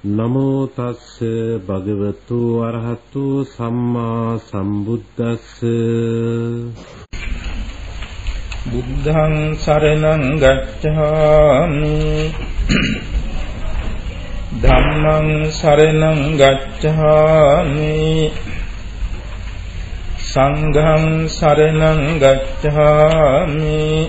නමෝ තස්ස භගවතු අරහතු සම්මා සම්බුද්දස්ස. බුද්ධං සරණං ගච්ඡාමි. ධම්මං සරණං ගච්ඡාමි. සංඝං සරණං ගච්ඡාමි.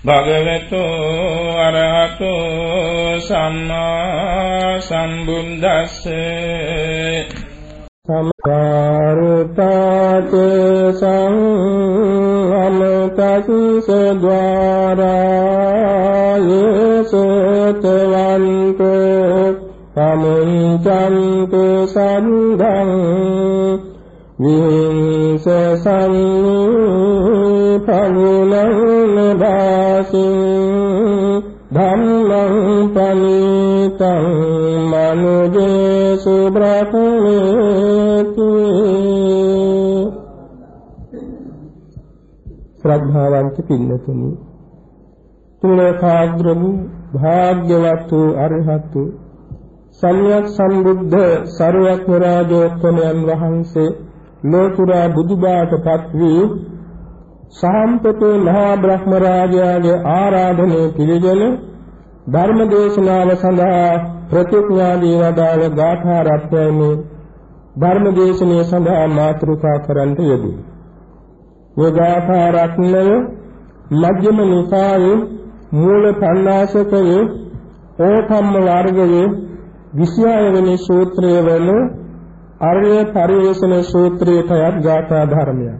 භගවතු අරහතෝ සම්මා සම්බුද්දස්ස. සමකාරතාත සංහමතස්ස ద్వාරා යසතවන්ත සමුංචන්ත සන්ධං විංස සම්නි පගුලං දාසින් ධම්මං පනිතං මනුජේසු බ්‍රහ්මේති ශ්‍රද්ධාවන්ත පින්නතුනි තුලකාග්‍ර වූ භාග්‍යවත් වූ අරහත් වූ සම්්‍යක් සම්බුද්ධ සරුවක් රාජෝත්තමයන් වහන්සේ ලෝතුරා බුදුබාටපත් වී සාම්පතේ මහා බ්‍රහ්ම රාජයාගේ ආරාධනය පිළිගෙන ධර්ම දේශනාව සඳහා ප්‍රතිඥාදී වදාළ ගාථා රත්නයනේ ධර්ම දේශනාව සඳහා මාතෘකා කරන්ට යෙදී. මේ ගාථා රත්නය මධ්‍යම නිකායේ මූල පණ්ණාසකයේ ඕකම්ම වර්ගයේ 26 වෙනි සූත්‍රය වන අරණ්‍ය පරිවේෂණ සූත්‍රයට අයත් ගාථා ධර්මයක්.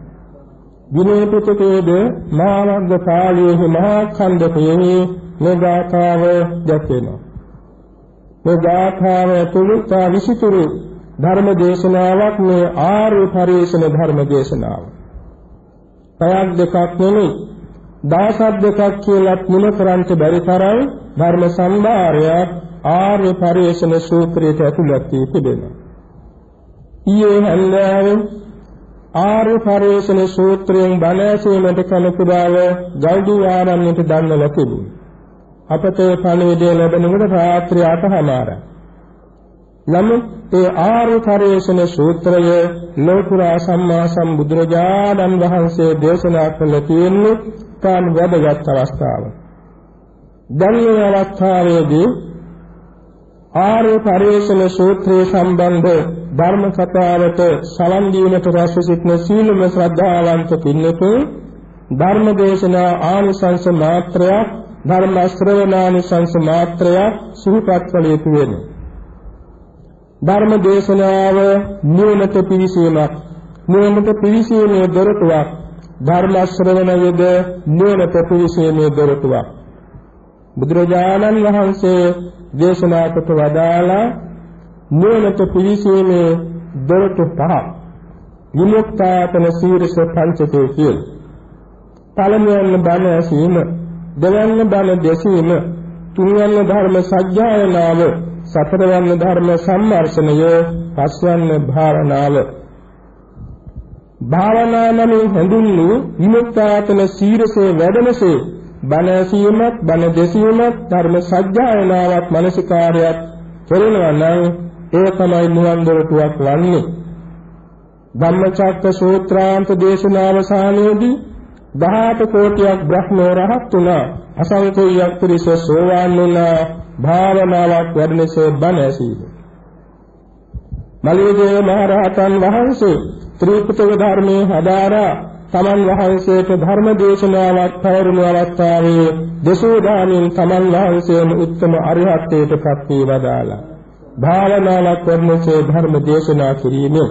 විනය පිටකයේද මහාවග්ග පාළියේ මහා ඛණ්ඩකයේ මේ ගාථාව දැක්වෙනවා. මේ ගාථාව තුලිතා විසිතුරු ධර්ම දේශනාවක් මේ ආර්ය පරිවේෂණ ධර්ම දේශනාව. පැයක් දෙකක් නෙමෙයි දහසක් දෙකක් කියලා මුල කරන්ට බැරි තරම් ධර්ම සම්භාරයක් ආර්ය පරිවේෂණ සූත්‍රයට ඇතුළත් වී තිබෙනවා. ඊයේ හැන්දෑවේ ආර්ය පරිවේෂණ සූත්‍රයෙන් බණ ඇසීමට කලකුඩාව ගල්ඩි ආරණ්‍යයට දන්නලා තිබුණා. අපට පණිවිඩය ලැබෙනකොට රාත්‍රී 8:00 නමුත් ඒ ආර්ය පරිවේෂණ සූත්‍රය ලෝකුරා සම්මා සම්බුදුරජාණන් වහන්සේ දේශනා කළ තියෙන්නේ කාන් වැදගත් අවස්ථාවක්. දැන් මේ අවස්ථාවේදී ආර්ය පරිවේෂණ සූත්‍රයේ සම්බන්ධ ධර්ම කතාවට සලන් දීමට රැස් සිටින සීලම ශ්‍රද්ධාවන්ත පින්නතු ධර්ම දේශනා ආනිසංස මාත්‍රයක් ධර්ම ශ්‍රවණානිසංස මාත්‍රයක් සිහිපත් කළ යුතු වෙනවා. ධර්ම දේශනාව නිවනට පිවිසීමක් නිවනට පිවිසීමේ දොරටුවක් ධර්ම ශ්‍රවණයද නිවනට පිවිසීමේ දොරටුවක් බුදුරජාණන් වහන්සේ දේශනා කොට වදාලා නිවනට පිවිසීමේ දොරටු පහ විමුක්තාතන සීරස පංචකේ කියලා. පළමුවෙන් බණ ඇසීම, දෙවැන්න බණ දෙසීම, තුන්වැන්න ධර්ම සත්‍යයනාව, සතරවැන්න ධර්ම සම්මර්ෂණය, පස්වැන්න භාවනාව. භාවනා නමින් හැඳින්වූ විමුක්තාතන සීරසේ වැඩමසේ බණ ඇසීමත් බණ දෙසීමත් ධර්ම සත්‍යයනාවත් මානසිකාරයත් කරනවා නම් ඒ තමයි නිවන් දොරටුවක් වන්නේ. ධම්මචක්ක සූත්‍රාන්ත දේශනාවසානයේදී 18 කෝටියක් බ්‍රහ්මෝ රහත් වුණා. අසංකේයයක් පිරිස සෝවාන් වුණා. භාවනාවක් වැඩනසේ බණ ඇසීම. මලියදේව මහ රහතන් වහන්සේ ත්‍රිපිටක ධර්මයේ හදාරා තමන් වහන්සේට ධර්ම දේශනාවක් පැවරුණු අවස්ථාවේ දසෝදානින් තමන් වහන්සේම උත්තම අරිහත්ත්වයට පත් වී වදාලා භාවනාවක් කරනසේ ධර්ම දේශනා කිරීමෙන්.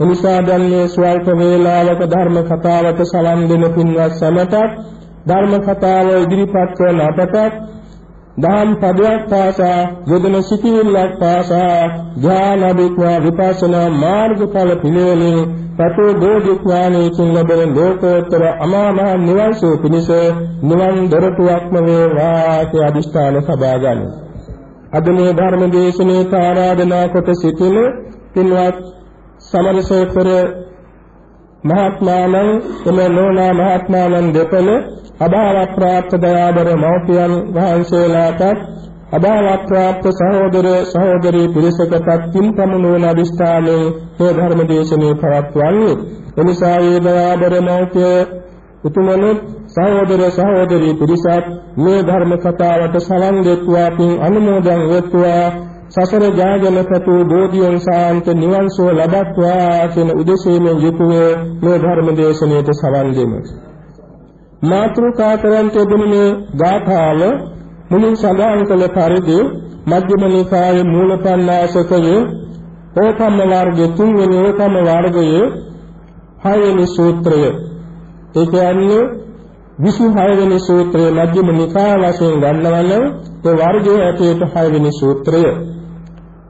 එනිසා දැන් මේ ස්වල්ප වේලාවක ධර්ම කතාවට සලන් දෙන පින්වත් සමටත් ධර්ම කතාව ඉදිරිපත් කරන අපට දහම් පදයක් පාසා යොදන සිටිවිල්ලක් පාසා ඥාන විපස්සනා මාර්ගඵල පිළිවෙලින් සතෝ බෝධිඥානයෙන් ලැබෙන ලෝකෝත්තර අමා මහ නිවන් සුව පිණිස නිවන් දොරටුවක්ම වේවා කිය අදිෂ්ඨාන සබා ගන්න. අද මේ ධර්ම දේශනේ ආරාධනා කොට සිටින පින්වත් සමරසේකර මහත්මාණන් එම නෝනා මහත්මාණන් දෙපළ අභාව ප්‍රාප්ත දයාබර මෞපියන් වහන්සේලාටත් අදාළත් ප්‍රාප්ත සහෝදර සහෝදරී පිරිසකටත් පින් පමුණුවන අදිස්ථානයේ මේ ධර්ම දේශනේ පවත්වන්නේ. එනිසා ඒ දයාබර මෞඛ්‍ය උතුමනොත් සහෝදර සහෝදරී පිරිසත් මේ ධර්ම කතාවට සලන් දෙත්වා පින් අනුමෝදන් වෙත්වා. සසර ජාගල සතු බෝධියන් සාන්ත නිවන් සුව ලබත්වා කියන උදෙසීමෙන් යුතුව මේ ධර්ම දේශනාවට සවන් දෙමු. මාතෘකා කරන්ට දෙන්නේ ගාථාව මුලින් සඳහන් කළ පරිදි මධ්‍යම නිකායේ මූලපණ්ණාසකයේ ඕකම්ම වර්ගයේ තුන්වෙනි ඕකම්ම වර්ගයේ හයවෙනි සූත්‍රය. ඒ කියන්නේ 26 වෙනි සූත්‍රය මධ්‍යම නිකාය වශයෙන් ගන්නවනම් ඒ වර්ගයේ ඇටේට 6 වෙනි සූත්‍රය.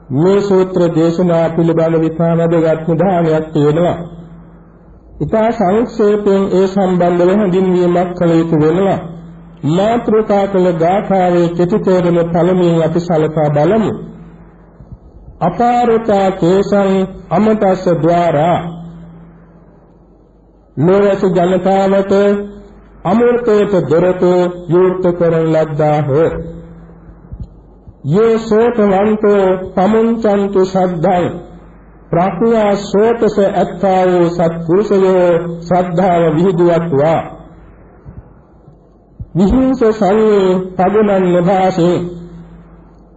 මේ සූත්‍ර දේශනා පිළිබඳ විපාදගත් නිධානයක් තියෙනවා ඉතා සංක්ෂේපයෙන් ඒ සම්බන්ධව හැඳින්වීමක් කළ යුතු වෙනවා. මාත්‍රකා කළ ගාථාවේ කෙටි තේරුම පළමුවෙන් අපි සලකා බලමු. අපාරතා කේසං අමතස්ස ద్వාරා නොවැස ජනතාවට අමෘතයට දොරටු විවෘත කරන ලද්දාහ යේ සෝතවන්තෝ සමුංචන්තු සද්ධාය ප්‍රඥා සෝතස ඇත්තා වූ සත්පුරුෂයෝ ශ්‍රද්ධාව විහිදුවත්වා විහිංස සංවේ පදුනන් නභාසේ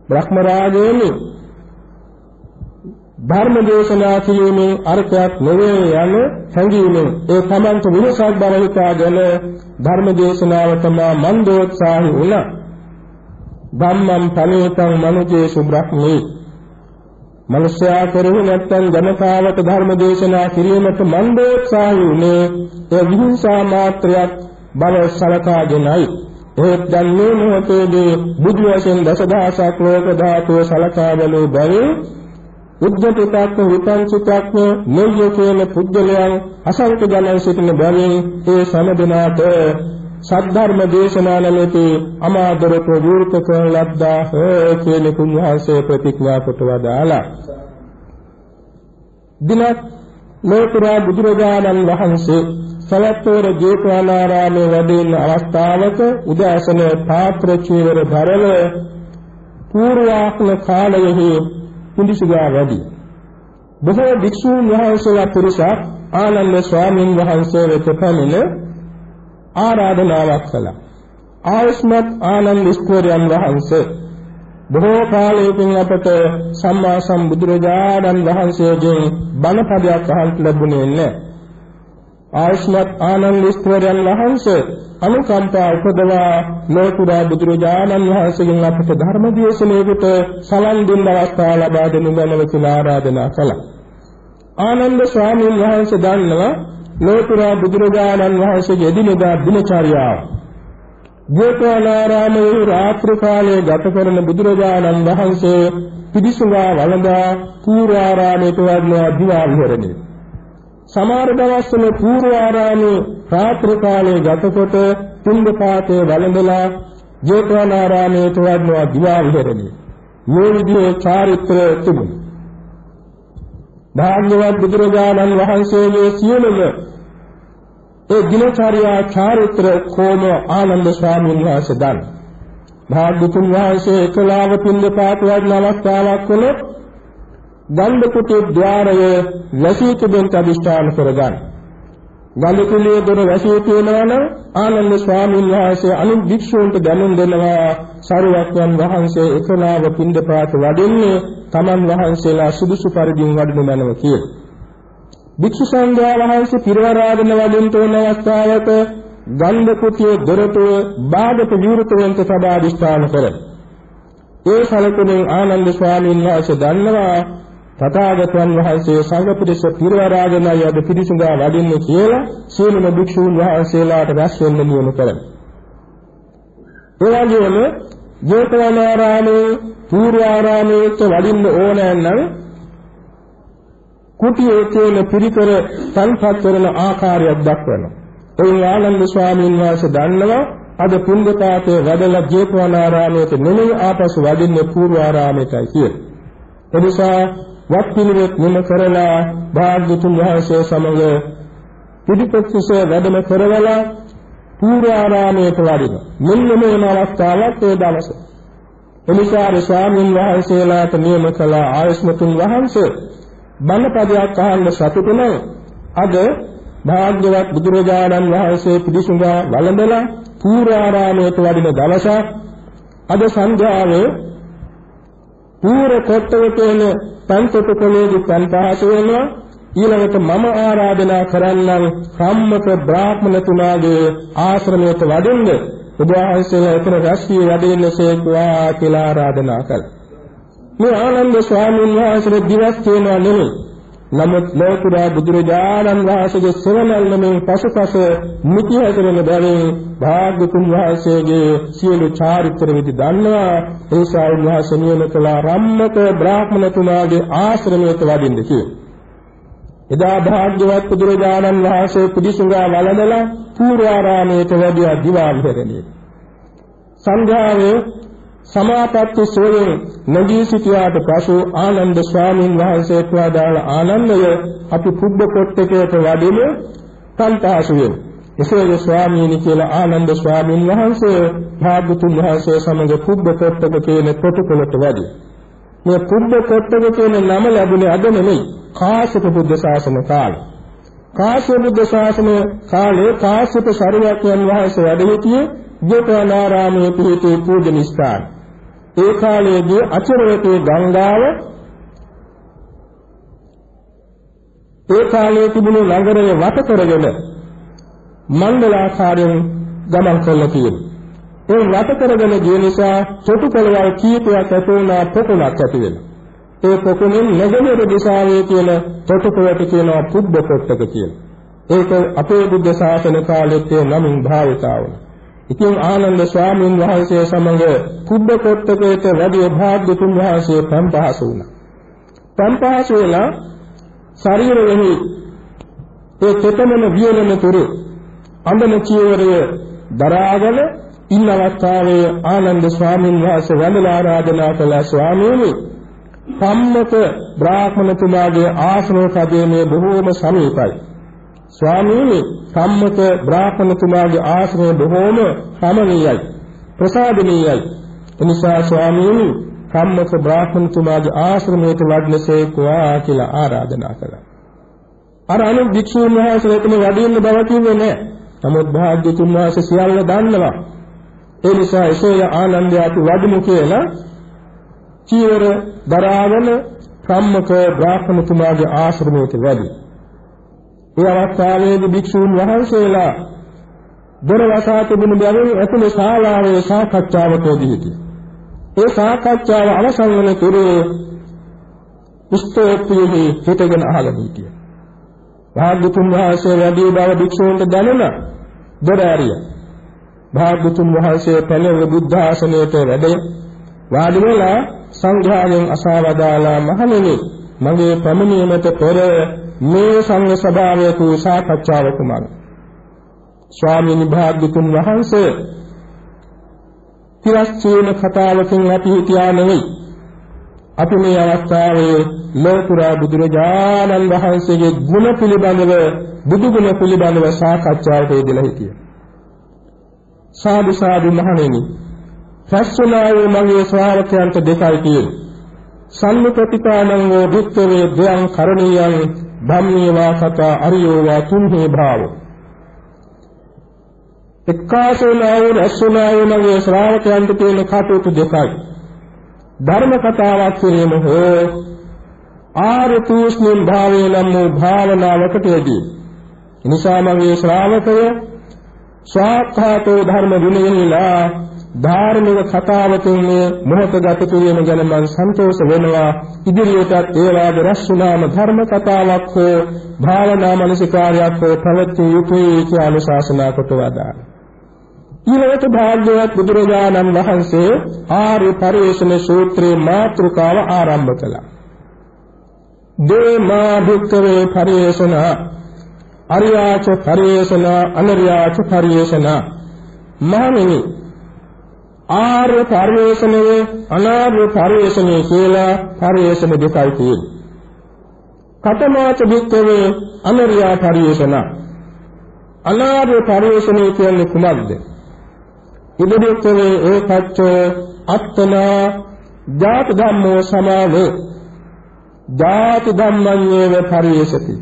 බ්‍රහ්ම රාජේනි ධර්ම දේශනා කිරීමේ අර්ථයක් නොවේ යන සංගීමෙන් ඒ තමන්ට විරසක් බව හිතාගෙන ධර්ම දේශනාව තමා මන්දෝත්සාහි වුණා ධම්මං පනේතං මනුජේසු බ්‍රහ්මේ. මනුෂ්‍යයා කෙරෙහි නැත්තම් ජනතාවට ධර්ම දේශනා කිරීමට මන්දෝත්සාහි උනේ ඒ විහිංසා මාත්‍රයක් බව සලකාගෙනයි. ඒත් දැන් මේ මොහොතේදී බුදු වශයෙන් දසදහසක් ලෝක ධාතුව සලකා බලූ බැවින් උද්දටිතක් විපංචිතක් නෙය්‍ය කියන පුද්ගලයන් අසංක ජනයන් සිටින බැවින් ඒ සමදනාට සද්ධර්ම දේශනා නැමැති අමාදරක විවෘත කරන ලද්දාහ කියන කුණ්‍යහසේ ප්‍රතිඥා කොට වදාලා දිනක් ලෝතුරා බුදුරජාණන් වහන්සේ සවැත්තෝර ජේතවනාරාමයේ වැඩෙන අවස්ථාවක උදෑසන පාත්‍ර චීවර ධරල පූර්වාක්න කාලයෙහි පිඬුසිඟා වැඩි. බොහෝ භික්ෂූන් වහන්සේලා පුරුෂා ආනන්ද ස්වාමීන් වහන්සේ වෙත පැමිණ ආරාධනාවක් කළා. ආයස්මත් ආනන්ද ස්කෝරයන් වහන්සේ බොහෝ කාලයකින් අපට සම්මා සම්බුදුරජාණන් වහන්සේගෙන් බණ පදයක් අහන්න ලැබුණේ නැහැ. ආයස්මත් ආනන්ද ස්කෝරයන් වහන්සේ අනුකම්පා උපදවා ලෝකුරා බුදුරජාණන් වහන්සේගෙන් අපට ධර්ම දේශනාවකට සලන් දුන්න අවස්ථාව ලබා දෙනු ගැනව කියලා ආරාධනා කළා. ආනන්ද ස්වාමීන් වහන්සේ දන්නවා ලෝකුරා බුදුරජාණන් වහන්සේගේ එදිනෙදා දිනචර්යාව. ජේතවනාරාමයේ රාත්‍රී කාලයේ ගත කරන බුදුරජාණන් වහන්සේ පිළිසුඟා වළඳා පූර්වාරාමයට වඩලා දිවා විහරණය. සමහර දවස්වල පූර්වාරාමයේ රාත්‍රී කාලයේ ගතකොට පින්දපාතේ වළඳලා ජේතවනාරාමයට වඩනවා දිවා විහරණය. මේ විදිහේ චාරිත්‍ර තිබුණා. භාග්‍යවත් බුදුරජාණන් වහන්සේගේ සියලුම ඒ දිනචර්යා චාරිත්‍ර කොම ආනන්ද ස්වාමීන් වහන්සේ දන්. භාග්‍යතුන් වහන්සේ එකලාව පින්දපාත වඩන අවස්ථාවක් වුණොත් ගන්ධ කුටි ద్వාරය වැසී තිබෙන අදිෂ්ඨාන කරගන්න. ගන්ධ කුලියේ දොර වැසී තියෙනවා නම් ආනන්ද ස්වාමීන් වහන්සේ අනුන් භික්ෂූන්ට දැනුම් දෙනවා සරුවක්යන් වහන්සේ එකලාව පින්දපාත වඩින්නේ තමන් වහන්සේලා සුදුසු පරිදිම වඩනු මැනව කියලා. භික්ෂු සංඝයා වහන්සේ පිරවරාගෙන වඩින්න තෝරන අවස්ථාවක ගන්ධ කුටියේ දොරටුව බාධක විවෘත වෙන්ට සබා අදිෂ්ඨාන කරයි. ඒ සලකුණෙන් ආනන්ද ස්වාමීන් වහන්සේ දන්නවා තථාගතයන් වහන්සේ සංඝ පිරිස පිරවරාගෙන යද පිරිසුඟා වඩින්නේ කියලා සීලම භික්ෂූන් වහන්සේලාට රැස් වෙන්න නියම කරනවා. ඒ වගේම ජේතවනාරාමේ පූර්වාරාමයේ වඩින්න ඕනෑ නම් කුටියේ තියෙන පිරිකර තන්පත් කරන ආකාරයක් දක්වනවා. ඒ ආනන්ද ස්වාමීන් වහන්සේ දන්නවා අද පුන්දපාතේ වැඩලා ජේතවනාරාමයට නෙමෙයි ආපසු වඩින්නේ පූර්වාරාමයටයි කියලා. එනිසා වත් පිළිවෙත් නිම කරලා භාග්‍යතුන් වහන්සේ සමග පිටිපස්සේ වැඩම කරවලා පූර්වාරාමයට වඩිනවා. මෙන්න මේ අවස්ථාවක් ඒ දවසේ. එනිසා ස්වාමීන් වහන්සේලාට නියම කළ ආයස්මතුන් වහන්සේ බණපදයක් අහන්න සතුටු නම් අද භාග්‍යවත් බුදුරජාණන් වහන්සේ පිළිසුඟා වළඳලා පූර්වාරාමයට වඩින දවසක් අද සන්ධ්‍යාවේ පූර කොට්ටේ තියෙන පන්තොටුකලේදී පන්පහස වෙනවා ඊළඟට මම ආරාධනා කරන්නම් කම්මක බ්‍රාහ්මණ තුමාගේ ආශ්‍රමයට වඩින්න ඔබ වහන්සේලා එතන රැස්වී වැඩෙන්නසේකවා කියලා ආරාධනා කළා. මේ ආනන්ද ස්වාමීන් වහන්සේ දිවස් කියනවා නෙමෙයි. නමුත් ලෝකුරා බුදුරජාණන් වහන්සේගේ සෙවණල්ලමින් පසුපස මුති හැදෙන බැවින් භාග්‍යතුන් වහන්සේගේ සියලු චාරිත්‍ර විදි දන්නවා ඒ ශාවුන් වහන්සේ නියම කළ රම්මක බ්‍රාහ්මණතුමාගේ ආශ්‍රමයට වඩින්න කියලා. එදා භාග්‍යවත් බුදුරජාණන් වහන්සේ පිළිසුඟා වළඳලා පූර්වාරාමයට වැඩියා දිවා විහරණයට. සංඝයාවේ සමාපatti සෝයෙන් නැගී සිටියාට පසු ආනන්ද ස්වාමීන් වහන්සේට වදාළ ආනන්දය අපි පුබ්බ කොට්ටකයට වඩිමු කන්තාසු වෙමු. එසේද ස්වාමීනි කියලා ආනන්ද ස්වාමීන් වහන්සේ භාග්‍යතුන් වහන්සේ සමග පුබ්බ කොට්ටක කියන ප්‍රතිපලට වැඩි. මේ පුබ්බ කොට්ටක කියන නම ලැබුණේ අද නෙමෙයි කාශ්‍යප බුද්ධ ශාසන කාලේ. කාශ්‍යප බුද්ධ ශාසන කාලේ කාශ්‍යප ශරීරයන් වහන්සේ වැඩ සිටියේ ජේතවනාරාමයේ පිහිටි පූජනීය ස්ථාන. ඒ කාලයේදී අචරවතේ ගංගාව ඒ කාලයේ තිබුණු නගරය වට කරගෙන මණ්ඩලාකාරයෙන් ගමන් කළා කියලා. ඒ වට කරගෙන ගිය නිසා චොටු පළවල් කීපයක් ඇති වුණා පොකුණක් ඇති වෙනවා. ඒ පොකුණෙන් නැගෙනහිර දිශාවේ තියෙන තොටුපළට කියනවා පුබ්බ කොට්ටක කියලා. ඒක අපේ බුද්ධ ශාසන කාලෙත් ඒ නමින් භාවිතා වුණා. ඉතින් ආනන්ද ස්වාමීන් වහන්සේ සමග පුබ්බ කොට්ටකයට වැඩි භාග්‍යතුන් වහන්සේ පම්පහස වුණා. පම්පහස වෙලා ශරීරෙහි ඒ තෙතමන වියලන තුරු අඳන චීවරය දරාගෙන ඉන්න අවස්ථාවේ ආනන්ද ස්වාමීන් වහන්සේ වන්දනා ආරාධනා කළ ස්වාමීනි සම්මත බ්‍රාහ්මණතුමාගේ ආශ්‍රය පදයේ බොහෝම සමීපයි. ස්වාමීනි සම්මත බ්‍රාහ්මණතුමාගේ ආශ්‍රය බොහෝම සමනීයයි. ප්‍රසාදනීයයි. එනිසා ස්වාමීනි සම්මත බ්‍රාහ්මණතුමාගේ ආශ්‍රමයට වඩනසේකවා කියලා ආරාධනා කළා. අර අනුන් භික්ෂුන් වහන්සේ එතන වැඩි ඉන්න බව කිව්වේ නෑ. නමුත් භාග්‍යතුන් වහන්සේ සියල්ල දන්නවා. ඒ නිසා එසේ ආනන්දය අපි වඩමු කියලා චීවර දරාගෙන සම්මක බ්‍රාහ්මණතුමාගේ ආශ්‍රමයට වැඩි. ඒ අවස්ථාවේදී භික්ෂූන් වහන්සේලා දොර වසා තිබුණු බැවින් ඇතුළේ ශාලාවේ සාකච්ඡාවකදී සිටියා. ඒ සාකච්ඡාව අවසන් වන තුරු ස්තෝත්‍රයේ හිටගෙන අහගෙන හිටියා. භාග්‍යතුන් වහන්සේ වැඩි බව භික්ෂූන්ට දැනුණා. දොර ඇරියා. භාග්‍යතුන් වහන්සේ පැනව බුද්ධ ආසනයට වැඩ වාඩි වෙලා සංඝයාගෙන් අසවදාලා මහණෙනි මගේ ප්‍රමණීමට පෙර මේ සංඝ සභාවේ තු සාකච්ඡාවක මඟ ස්වාමීන් භාග්‍යතුන් වහන්සේ තිරස්චීන කතාවකින් අපි හිතියා නෙවෙයි අපි මේ අවස්ථාවේ ලෝතුරා බුදුරජාණන් වහන්සේගේ ගුණ පිළිබඳව බුදු ගුණ පිළිබඳව සාකච්ඡාවට යෙදලා හිටියා සාදු සාදු මහණෙනි රැස්වලාවේ මගේ ශ්‍රාවකයන්ට දෙකයි තියෙන්නේ. සම්මුතිපාණං වූ වික්කවේ දයං කරණීයං ධම්මේවා සතා අරියෝවා තුන්හි භාවෝ. එක්කාසෝලාවේ රැස්වලාවේ මගේ ශ්‍රාවකයන්ට තියෙන කටයුතු දෙකයි. ධර්ම කතාවක් කිරීම හෝ ආර්ය තුෂ්ණින් භාවයේ නම් වූ භාවනාවකට යෙදී. එනිසා මගේ ශ්‍රාවකය ස්වාක්ඛාතෝ ධර්ම විනයෙහිලා ධාර්මික කතාවකින් මේ මොහොත ගත කිරීම ගැන මම සන්තෝෂ වෙනවා ඉදිරියටත් ඒ වාගේ රැස්ුණාම ධර්ම කතාවක් හෝ භාවනා මනසිකාරයක් හෝ පැවැත්විය යුතුයි කියලා අනුශාසනා කොට වදාළා. ඊළඟට භාග්‍යවත් බුදුරජාණන් වහන්සේ ආර්ය පරිශ්‍රණ සූත්‍රයේ මාතෘකාව ආරම්භ කළා. දේමා භුක්කවේ පරිශ්‍රණ අරියාච පරිශ්‍රණ අනරියාච පරිශ්‍රණ මහණෙනි ආර්ය පරිවේෂණය අනාර්ය පරිවේෂණය කියලා පරිවේෂණ දෙකයි තියෙන්නේ. කතමාච භික්කවේ අනර්යා පරිවේෂණ. අනාර්ය පරිවේෂණය කියන්නේ කුමක්ද? ඉදිරියේදී ඒකච්ච අත්තනා ජාත ධම්මෝ සමානෝ ජාත ධම්මඤ්ඤේව පරිවේෂති.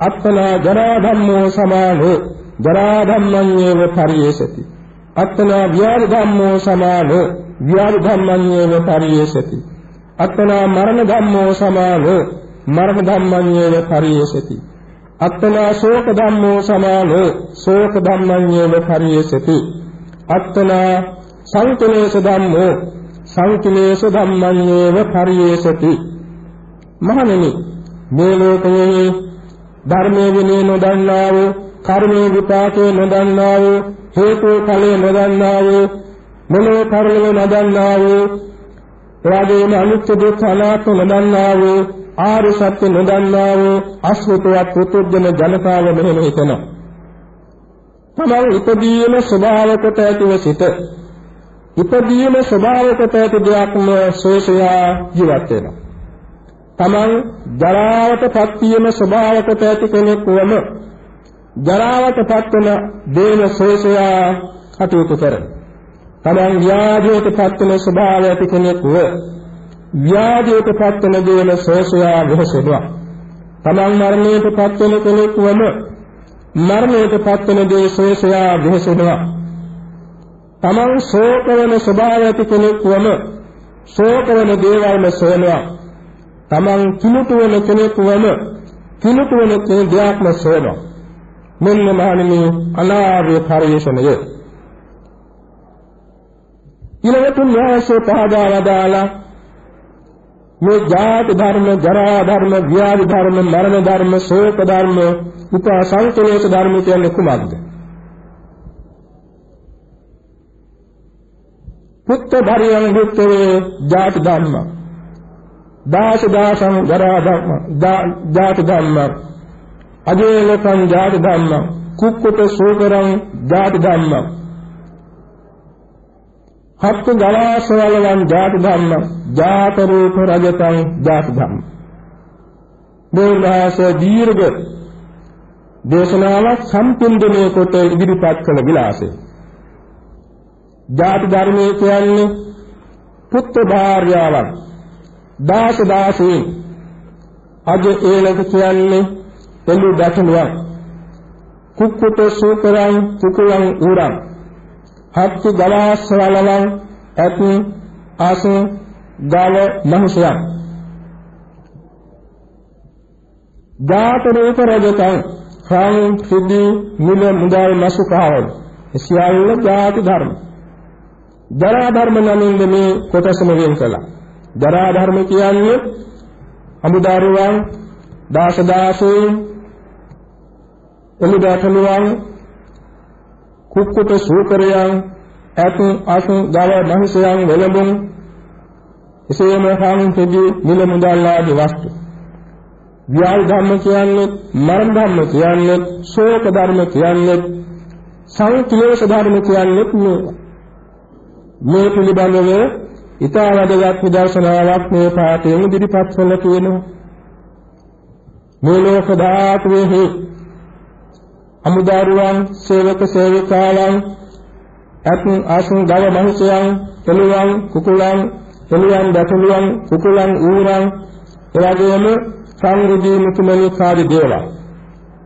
අත්තනා ජරා ධම්මෝ සමානෝ ජරා ධම්මඤ්ඤේව පරිවේෂති. අත්තනා ව්‍යාධ ධම්මෝ සමානෝ ව්‍යාධ ධම්මඤ්ඤේව පරියේසති අත්තනා මරණ ධම්මෝ සමානෝ මරණ ධම්මඤ්ඤේව පරියේසති අත්තනා ශෝක ධම්මෝ සමානෝ ශෝක ධම්මඤ්ඤේව පරියේසති අත්තනා සංකලේශ ධම්මෝ. සංකලේශ ධම්මඤ්ඤේව පරියේසති මහණෙනි මේ ලෝකයේ ධර්මයේ විනය නොදන්නා වූ කර්මයේ විපාකේ නොදන්නා වූ හේතු ඵලයේ නොදන්නා වූ මොලේ කර්මයේ නොදන්නා වූ එවාගේම අනිත්‍ය දුක්ඛ අනාත්ම නොදන්නා වූ ආර්ය සත්‍ය නොදන්නා වූ අසෘතවත් පුතුජන ජනතාව මෙහෙම හිතනවා. තමන් ඉදීම ස්වභාවකට ඇතිව සිට ඉදීම ස්වභාවකට ඇති දෙයක්ම ශේෂයා ජීවත් වෙනවා. තමන් ජරාවට පත්වීම ස්වභාවකට ඇති කෙනෙක් වම ජරාවට පත්වන දේන ශේෂයා කටයුතු කරනවා. තමන් ව්‍යාධියට පත්වන ස්වභාවය ඇති කෙනෙක් ව ව්‍යාධියට පත්වන දේන ශේෂයා වෙහසෙනවා. තමන් මරණයට පත්වන කෙනෙක් වම මරණයට පත්වන දේ ශේෂයා වෙහසෙනවා. තමන් ශෝක වන ස්වභාවය ඇති කෙනෙක් වම ශෝක වන දේවල්ම සොයනවා. තමන් කිලුට වෙන කෙනෙක් වම කිලුට වෙන දෙයක්ම සොයනවා. මෙන්න මහණෙනි අනාර්ය පරිශ්‍රණය. ඊළඟට න්‍යායසේ පහදා වදාලා මේ ජාති ධර්ම, ජරා ධර්ම, ව්‍යාධි ධර්ම, මරණ ධර්ම, ශෝක ධර්ම, උපාසංකලේශ ධර්ම කියන්නේ කුමක්ද? පුත්ත ධරියන් දුක්ඛේ ජාති ධර්ම. දාස දාසං ජරා ධර්ම, ජාති ධර්ම. අජේලකං ජාති ධර්ම. කුක්කුට සෝකරං ජාති ධර්ම. හත්තු ගලාසවලවන් ජාති ධම්ම ජාත රූප රජතං ජාති ධම්ම මේ වාස දීර්ඝ දේශනාවක් සම්පූර්ණණය කොට ඉදිරිපත් කළ විලාසය ජාති ධර්මයේ කියන්නේ පුත්‍ර භාර්යාවක් දාස දාසීන් අද ඒලක කියන්නේ එළු දැකලුවක් කුක්කුට සූකරං කුකුලං ඌරං හත්ති ගලාස්වලලං ඇති අස ගල මනුෂ්‍යයන්. ජාත රූප රජතං රාම සිද්ධි මුල මුදල් මසු කාවල් සියල්ල ජාති ධර්ම. ජරා ධර්ම නමින් මේ කොටසම වෙන් කළා. ජරා ධර්ම කියන්නේ අමුදාරුවන් දාස දාසීන් එළුදාතලුවන් කුක්කුට සූකරයන් ඇත අස ගව මහිෂයන් වෙලඹුන් එසේම කාමින්තදී නිල මුදල් ආදී වස්තු. ව්‍යාල් ධර්ම කියන්නේ මරණ ධර්ම කියන්නේ ශෝක ධර්ම කියන්නේ සංකලේශ ධර්ම කියන්නේ මේවා මේ පිළිබඳව ඊතා වැදගත් විදර්ශනාවක් මේ පාඨයෙන් ඉදිරිපත් කළ තියෙනවා. මේ ලෝක ධාතුවේ අමුදාරුවන් සේවක සේවිකාවන් අත්න් ආසන් ගව මනුෂ්‍යයන් එළුවන් කුකුලන් එළුවන් දසළුවන් කුකුලන් ඌරන් එවැගේම සංගුදී මුතුමනි කාදී දේවල්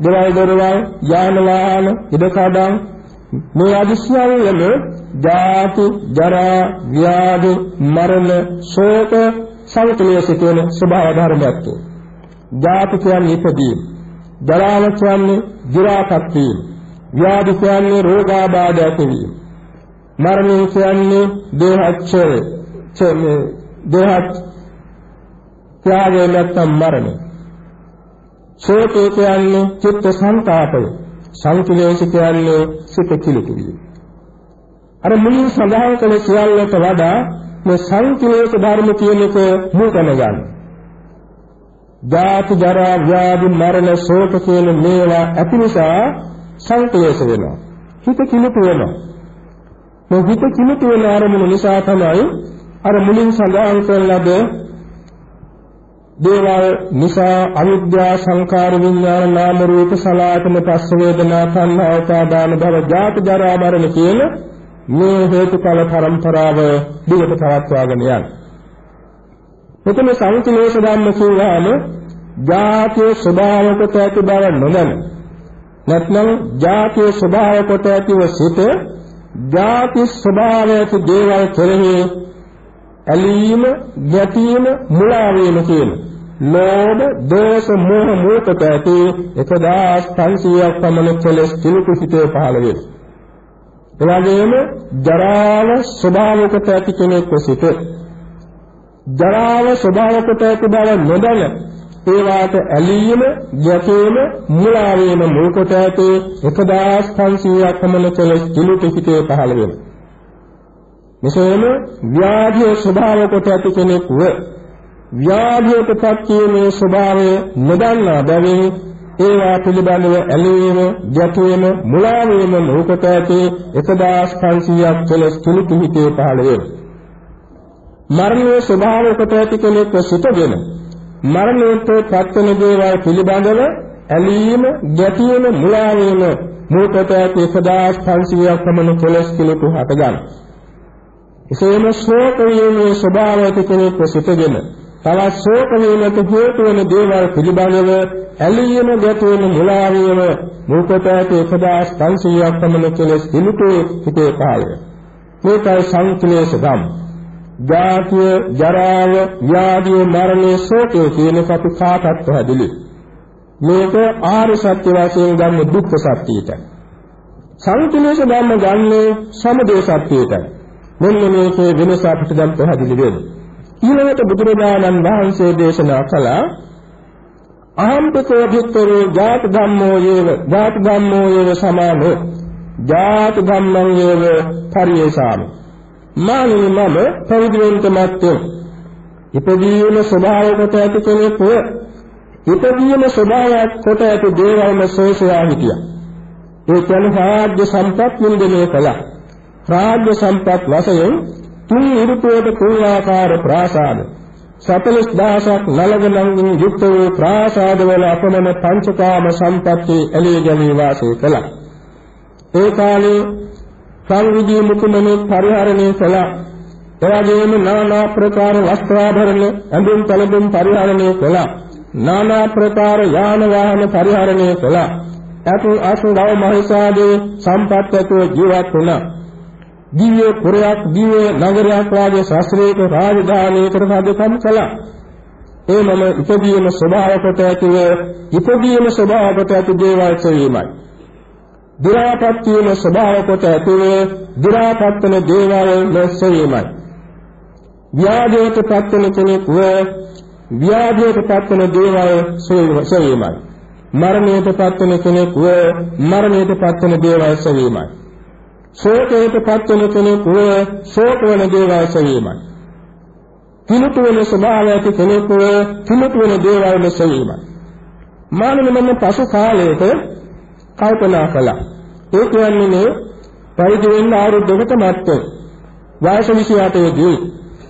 දේවල් දරවල් යාන වාහන ඉදකඩම් මේ අදිසියල්ලම ජාති ජරා ව්‍යාධි මරණ ශෝක සංකලයේ සිටින ස්වභාව ධර්මයක්. ජාති කියන්නේ ඉපදීම ජරාව කියන්නේ ජිරාපත් වීම. ව්‍යාධි කියන්නේ රෝගාබාධ ඇතිවීම. මරණය කියන්නේ දේහච්ඡය. චේ දේහත් ත්‍යාගය නැත්නම් මරණය. ශෝකය කියන්නේ චිත්ත සංතාපය. සංකලේශ කියන්නේ සිත කිලුටු වීම. අර මුලින් සඳහන් කළ සියල්ලට වඩා මේ සංකලේශ ධර්ම කියන එක මුල් කරගන්න. ජාති ජරා ව්‍යාධි මරණ ශෝක කියන මේවා ඇති නිසා සංකලේශ වෙනවා. හිත කිලුට වෙනවා. මේ හිත කිලුට වෙන අරමුණ නිසා තමයි අර මුලින් සඳහන් කරන ලද දේවල් නිසා අවිද්‍යා සංකාර විඥාන නාම රූප සලආතන පස්ස වේදනා තණ්හා උපාදාන භව ජාති ජරා මරණ කියන මේ හේතුඵල පරම්පරාව දිගට පවත්වාගෙන යනවා. මෙතන සංකලේශ ධම්ම කියලාම ජාතිය ස්වභාව කොට ඇති බව නොදැන නැත්නම් ජාතිය ස්වභාව කොට ඇතිව සිට ජාති ස්වභාවය ඇති දේවල් කෙරෙහි ඇලීම, ගැටීම, මුලා වීම කියන ලෝභ, දෝෂ, මෝහ මූලකට ඇති 1500ක් පමණ කෙලෙස් කිලුතු හිතේ පහළ වේ. එවැගේම ජරාව ස්වභාවකට ඇති කෙනෙක් සිට ජරාව ස්වභාවකට ඇති බව නොදැන ඒවාට ඇලීම, ගැටීම, මුලා වීම මුල් කොට ඇති 1500ක් පමණ කෙලෙස් කිලුට හිතේ පහළ වෙනවා. මෙසේම ව්‍යාධිය ස්වභාව කොට ඇති කෙනෙකුව ව්‍යාධියට පත්වීමේ ස්වභාවය නොදන්නා බැවින් ඒවා පිළිබඳව ඇලීම, ගැටීම, මුලා වීම මොහොතට ඇති 1500ක් කෙලස් තුනි පිහිටේ පහළ වේ. මරණයේ ස්වභාව කොට ඇති කෙනෙක් සිටගෙන මරණයට පත්වන දේවල් පිළිබඳව ඇලීම, ගැටීම, මුලා වීම මොහොතට ඇති 1500ක් පමණ කෙලස් කිලුතු හට ගන්න. එසේම ශෝක වීමේ ස්වභාවය ඇති කෙනෙක් සිටගෙන තවත් ශෝක වීමට හේතු වන දේවල් පිළිබඳව ඇලීම ගැටෙන මුලා වීම මුකට ඇති 1500ක් පමණ කෙලෙස් දිනුතේ හිතේ කාලය මේකයි සංකලේශ ධම් ජාතිය ජරාව ව්‍යාධිය මරණය ශෝකය කියන සතු කාටත් පැහැදිලි. මේක ආර්ය සත්‍ය වශයෙන් ගන්න දුක්ඛ සත්‍යයටයි සංකලේශ ධම්ම ගන්නේ සමුදය සත්‍යයටයි මෙන්න මේකේ වෙනස අපිට දැන් පැහැදිලි වෙනවා ඊළඟට බුදුරජාණන් වහන්සේ දේශනා කළා අහම්පකෝ භික්ඛවේ ජාත ධම්මෝ යේව ජාත ධම්මෝ යේව සමානෝ ජාත ධම්මං යේව පරියේසාමි මානිනි මම පරිදිවෙන්ත මැත්තේ ඉපදීම ස්වභාවකට ඇති කෙනෙකු ඉපදීම ස්වභාවයක් කොට ඇති දේවල්ම සෝසයා හිටියා. ඒ කියන්නේ රාජ්‍ය සම්පත් වින්දනය කළා. රාජ්‍ය සම්පත් වශයෙන් තුන් ඍතුවේද තුන් ආකාර ප්‍රාසාද 40000ක් නලගලංගින් යුක්ත වූ ප්‍රාසාද වල අපමණ පංචකාම සම්පatti එළිය ගැනී වාසය කළා. ඒ කාලේ සංවිධි මුකුමනේ පරිහරණය කළා. එවැගේම নানা ප්‍රකාර වස්ත්‍රාභරණ ඇඳුම් පැළඳුම් පරිහරණය කළා. নানা ප්‍රකාර යාන වාහන පරිහරණය කළා. අතු අසු ගව මහසාදී සම්පත්තිය ජීවත් වුණා. දිව්‍ය පුරයක් දිව්‍ය නගරයක් වාගේ ශාස්ත්‍රීය රාජධානියකට රජකම් කළා. ඒ මම ඉපදීම ස්වභාව කොට ඇතිව ඉපදීම ස්වභාව කොට ඇති දේවල් සෙවීමයි. දුරාපත් වීම ස්වභාව කොට ඇතිවේ දුරාපත් වන දේවල් නොසෙයීමයි. ව්‍යාධයට පත්වන කෙනෙක් වේ ව්‍යාධයට පත්වන දේවල් සෙවීමයි. මරණයට පත්වන කෙනෙක් වේ මරණයට පත්වන දේවල් සෙවීමයි. ශෝකයට පත්වන කෙනෙක් වේ ශෝක වන දේවල් සෙවීමයි. කිලුට වෙන ස්වභාවය ඇති කෙනෙක් වේ කිලුට වෙන දේවල් සෙවීමයි. මානව මම පසු කාලයක කල්පනා කළා. ඒ කියන්නේ මේ පරිදි වෙන්න අවුරුද්දකට මත්තේ වයස 28 දී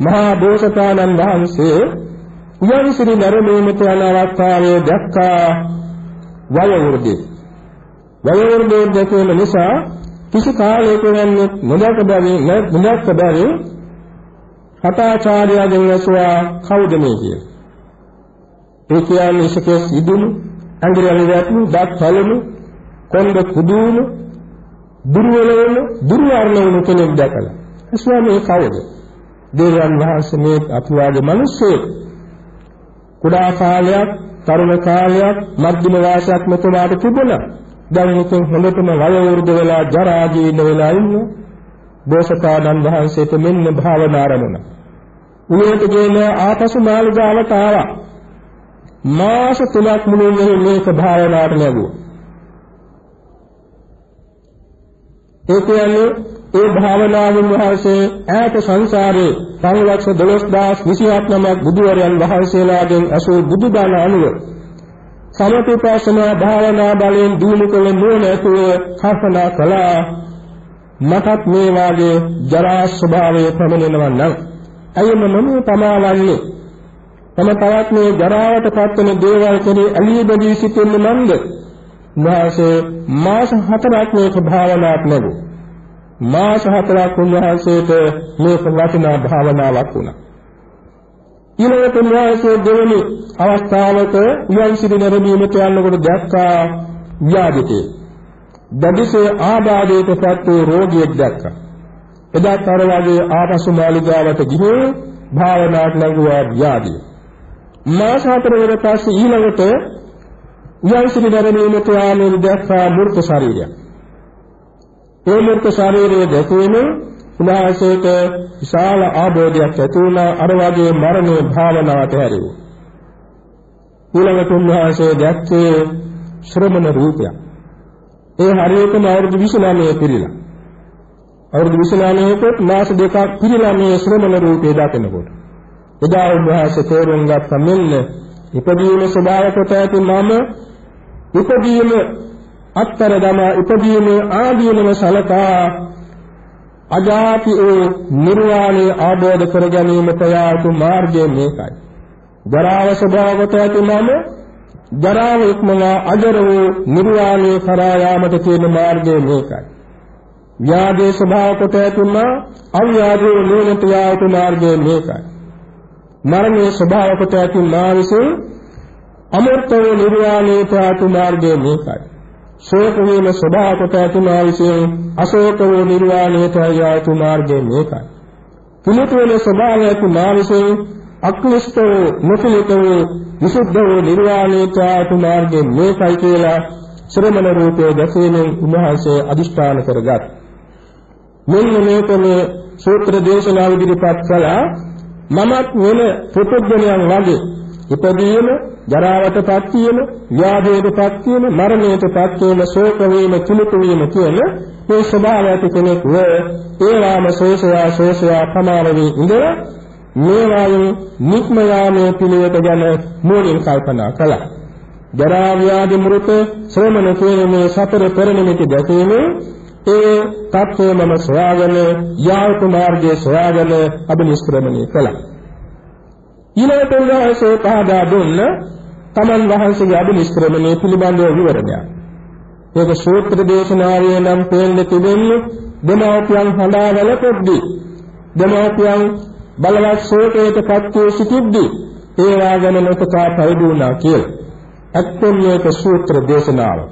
මහා බෝසතාණන් වහන්සේ උයන්සිරි නරමේමත යන අවස්ථාවේ දැක්කා වය වෘද්ධි. වය වෘද්ධි දැකීම නිසා කිසි කාලයක වෙන්නේ නොදක බැවින් නොදක බැවින් හතාචාර්යයන්ගෙන් ඇසුවා කවුද මේ කියලා. ඒ කියන්නේ ඉසකෙස් ඉදුණු, ඇඟිලි වැටුණු, දත් සැලුණු, කොණ්ඩ කුදුණු, දුර්වල වුණු, දුර්වර්ණ වුණු කෙනෙක් දැකලා. ඇසුවා මේ කවුද? දේවයන් වහන්සේ මේ අපවාගේ මිනිස්සෙක්. කුඩා කාලයක්, තරුණ කාලයක්, මධ්‍යම වාසයක් මෙතුමාට තිබුණා. දැන් ඉතින් හොඳටම වය වෘද්ධ වෙලා ජරා ජීර්ණ වෙලා ඉන්න බෝසතාණන් වහන්සේට මෙන්න භාවනා ආරමුණ. උණුවට ගෙන ආපසු මාළිගාවට ආවා. මාස තුනක් මුළුල්ලේ මේක භාවනාවට ලැබුවා. ඒ කියන්නේ ඒ භාවනාවෙන් වහන්සේ ඈත සංසාරේ සංලක්ෂ 12027 නමක් බුදුවරයන් වහන්සේලාගෙන් අසූ බුදුදහම අනුව සමථපස්සනා භාවනා බලයෙන් දිනු කළ නුවණ ඇතුව කල්පනා කළා. මටත් මේ වාගේ ජරා ස්වභාවය ප්‍රමණයනවා නම් අයිම මම තමාවන්නේ තම තවත් මේ ජරාවට පත්වන දේවල් කෙරේ ඇලී බැඳී සිටින්න මන්ද උන්වහන්සේ මාස හතරක් මේක භාවනාවක් ලැබුවා මාස හතරක් උන්වහන්සේට මේක වටිනා භාවනාවක් වුණා ඊළඟට උන්වහන්සේ දෙවෙනි අවස්ථාවක උයන් සිරි නැරඹීමට යනකොට දැක්කා ව්‍යාධිතේ. දඩිසේ ආබාධයට පත් වූ රෝගියෙක් දැක්කා. එදාත් අර වගේ ආපසු මාලිගාවට ගිහින් භාවනාවට ලඟුවා ව්‍යාධිය. මාස හතරකට පස්සේ ඊළඟට උයන් සිරි නැරඹීමට යාමෙන් දැක්කා මෘත ශරීරයක්. ඒ මෘත ශරීරයේ දැකීමෙන් උන්වහන්සේට විශාල ආબોධයක් ඇති වුණා අර වගේ මරණය භාවනාවට හැරෙව්වා. ඊළඟට උන්වහන්සේ දැක්කේ ශ්‍රමණ රූපයක්. ඒ හරියටම අවුරුදු 29 පිරිලා. අවුරුදු 29කට මාස දෙකක් පිළිලා මේ ශ්‍රමණ රූපේ දකිනකොට එදා උන්වහන්සේ තේරුම් ගත්ත මෙන්න ඉපදීම ස්වභාව කොට ඇති මම ඉපදීම අත්තර දම ඉපදීම ආදීනම සලකා අජාති වූ නිර්වාණය ආબોධ කර ගැනීමට යාතු මාර්ගය මේකයි. ජරාව ස්වභාව කොට ඇති මම ජරාව ඉක්මනා අජර වූ නිර්වාණය කරා යාමට තියෙන මාර්ගය මේකයි. ව්‍යාධි ස්වභාව කොට ඇතිම අව්‍යාධි නිවනට යාතු මාර්ගය මේකයි. මරණයේ ස්වභාව කොට ඇති මා විසින් අමෘතව නිර්වාණයට යාතු මාර්ගය මේකයි. ශෝක වීම ස්වභාව කොට ඇති මා විසින් අශෝක වූ නිර්වාණයට යාතු මාර්ගය මේකයි. කිලුට වෙන ස්වභාවය ඇති මා විසින් අක්ලිෂ්ඨ වූ මුසලිත වූ විසුද්ධ වූ නිර්වාණයට යාතු මාර්ගය මේකයි කියලා ශ්‍රමණ රූපයේ දැකීමෙන් උන්වහන්සේ අදිෂ්ඨාන කරගත්. මෙන්න මේක මේ සූත්‍ර දේශනාව ඉදිරිපත් කළා මමත් වෙන පුදුජනයන් වගේ ඉපදීම ජරාවටපත් වීම ව්‍යාධියටපත් වීම මරණයටපත් වීම ශෝක වීම කිලුට වීම කියන මේ ස්වභාවය ඇති කෙනෙක් වේ ඒවාම ශෝෂයා ශෝෂයා ප්‍රමාණ වී ඉඳලා මේවායින් නික්ම යාමේ පිළිවෙත ගැන මූලික කල්පනා කළා ජරා ව්‍යාධි මෘත ශ්‍රමණ කියන මේ සතර පෙරණිමිති දැකීමේ ඒ තත්ත්වය මම සොයාගෙන යාවක මාර්ගයේ සොයාගෙන අභිනිෂ්ක්‍රමණය කළා. ඊළඟට උන්වහන්සේ පහදා දුන්න තමන් වහන්සේගේ අභිනිෂ්ක්‍රමණය පිළිබඳව විවරණයක්. ඒක සූත්‍ර දේශනාවේ නම් පෙන්නේ තිබෙන්නේ දෙමෝපියන් හඳාවල පොද්දී. දෙමෝපියන් බලවත් ශෝකයට පත් වූ සිටිද්දී ඒවා ගැන නොකතා පරිදුණා කියලා. ඇත්තම මේක සූත්‍ර දේශනාවක්.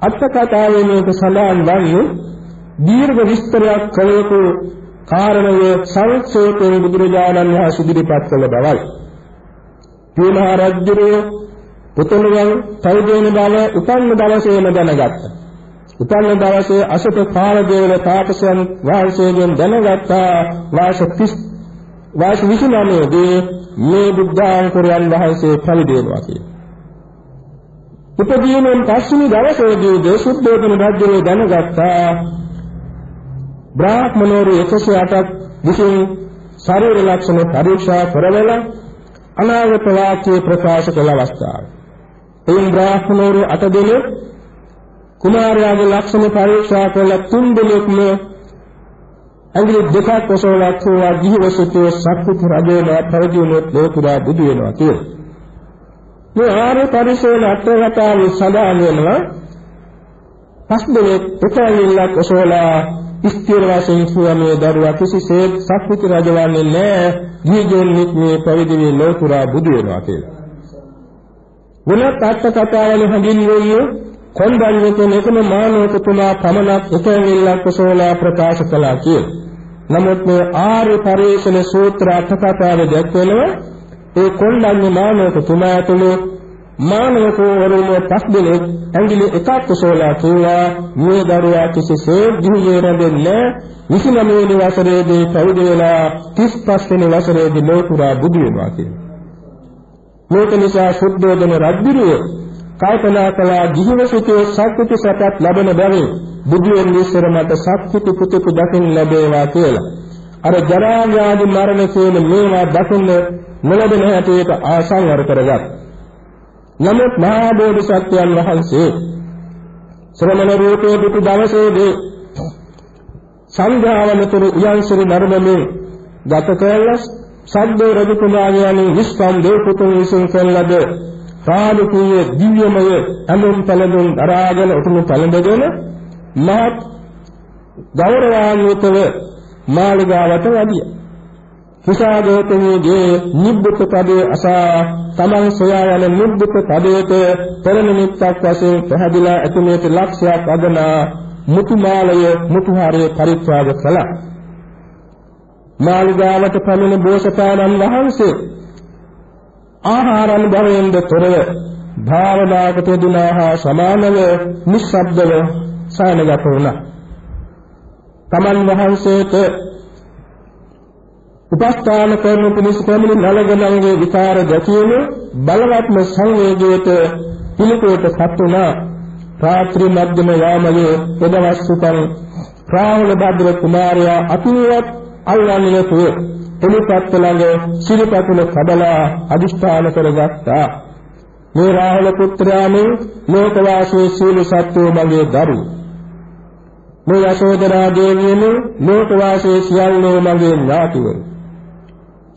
අත්කතාවේ මේක සඳහන් වන්නේ දීර්ඝ විස්තරයක් කළේකු කාරණය සංක්ෂේපයෙන් බුදුරජාණන් වහන්සේ ඉදිරිපත් කළ බවයි. පියමහා රජුගේ පුතුණුවන් තවදේන බව උපන්න දවසේම දැනගත්තා. උපන්න දවසේ අසත කාලදේවල තාපසයන් වහන්සේගෙන් දැනගත්තා වාස 30 වාස 29 දී මේ බුද්ධාංකුරයන් වහන්සේ පරිදේනවා කියලා. උපදීනෙන් පස්වෙනි දවසේදී දේශුද්ධෝදන රජුගේ දැනගත්තා බ්‍රාහ්මණවරු 108ක් විසින් ශරීර ලක්ෂණ පරීක්ෂා කරවලා අනාගත වාක්‍ය ප්‍රකාශ කළ අවස්ථාව. එයින් බ්‍රාහ්මණවරු 8 දෙනෙක් කුමාරයාගේ ලක්ෂණ පරීක්ෂා කළ තුන් දෙනෙක්ම ඇඟිලි දෙකක් ඔසවලා කියවා ජීවසිතේ සක්විති රජේන පරිදිනුත් ලෝකුරා බුදු වෙනවා කියලා. මේ ආර්ය පරිශෝධන අටවතාවේ සඳහන් වෙනවා පස් දෙනෙක් එකයිල්ලක් ඔසවලා ස්ථිර වශයෙන් කියමේ දරුවා කිසිසේත් සක්විති රජවන්නේ නැහැ ජීජෝන් නික්මේ පැවිදි වේ ලෝතුරා බුදු වෙනවා කියලා. වෙනත් අට කතාවල හඳින්වන්නේ කොණ්ඩඤ්ඤකෙන එකම මානවකතුමා පමණක් එකයිල්ලක් ඔසවලා ප්‍රකාශ කළා කියලා. නමුත් මේ ආර්ය පරිශෝධන සූත්‍ර අට කතාවේ දැක්වෙනවා ඒ කොණ්ඩඤ්ඤ මානවක තුමා ඇතුළු මානවකෝ වරුම පස් දෙනෙක් ඇඟිලි එකක් කුසෝලා කියවා මේ දරුවා කිසිසේ ගිහියේ රැඳෙන්නේ 29 වෙනි වසරේදී පැවිදි වෙලා 35 වෙනි වසරේදී ලෝකුරා බුදු වෙනවා කියනවා. මේක නිසා සුද්ධෝදන රජුගේ කල්පනා කළා ජීව සුඛයේ සත්‍විත සපත් ලැබෙන බැවින් බුදු වෙන ඉස්සර මට සත්‍විත පුතුකු දකින්න ලැබේවා කියලා. අර ජරා ව්‍යාධි මරණ කියන මේවා දකින්න නොලැබෙන හැටියට ආසංවර කරගත්. නමුත් මහා බෝධිසත්වයන් වහන්සේ ශ්‍රමණ රූපේ දුටු දවසේදී සංඝාවනතුරු උයන්සිරි නර්මමින් ගත කළ සද්දේ රජ කුමාරයන් විස්කම් දේවපුතුන් විසින් කළ ලද සාදුකීය දිව්‍යමය අනුන් පළඳුන් දරාගෙන උතුම් පළඳගෙන මහත් ගෞරවාන්විතව මාළිගාවට වැඩියා. කුසාදෝතමීගේ නිබ්බුත පදයේ අසා තමන් සොයා යන නිබ්බුත පදයට පෙරනිමිත්තක් වශයෙන් පැහැදිලා ඇතුළේට ලක්ෂයක් අගනා මුතුමාලය මුතුහාරයේ පරිත්‍යාග කළා. මාළිගාවට පැමිණ බෝසතාණන් වහන්සේ ආහාර අනුභවයෙන්ද තොරව භාවනාවකට යෙදුණා හා සමානව නිස්සබ්දව සානගත වුණා. තමන් වහන්සේට උපස්ථාන කරන පිණිස පැමිණි නලගණන්ගේ විකාර දැකීම බලවත්ම සංවේගයට පිළිකෝට සත් වුණා රාත්‍රී මධ්‍යම යාමයේ එදවස් සුතන් රාහුල භද්‍ර කුමාරයා අතුරුවත් අල්ලන්නේ නැතුව එලිපත් ළඟ සිරිපතුල කබලා අදිෂ්ඨාන කරගත්තා. මේ රාහුල පුත්‍රයාණන් ලෝකවාසී සීල සත්වෝ මගේ දරු. මේ යශෝදරා දේවියන් ලෝකවාසී සියල්ලෝ මගේ ඥාතිවරු.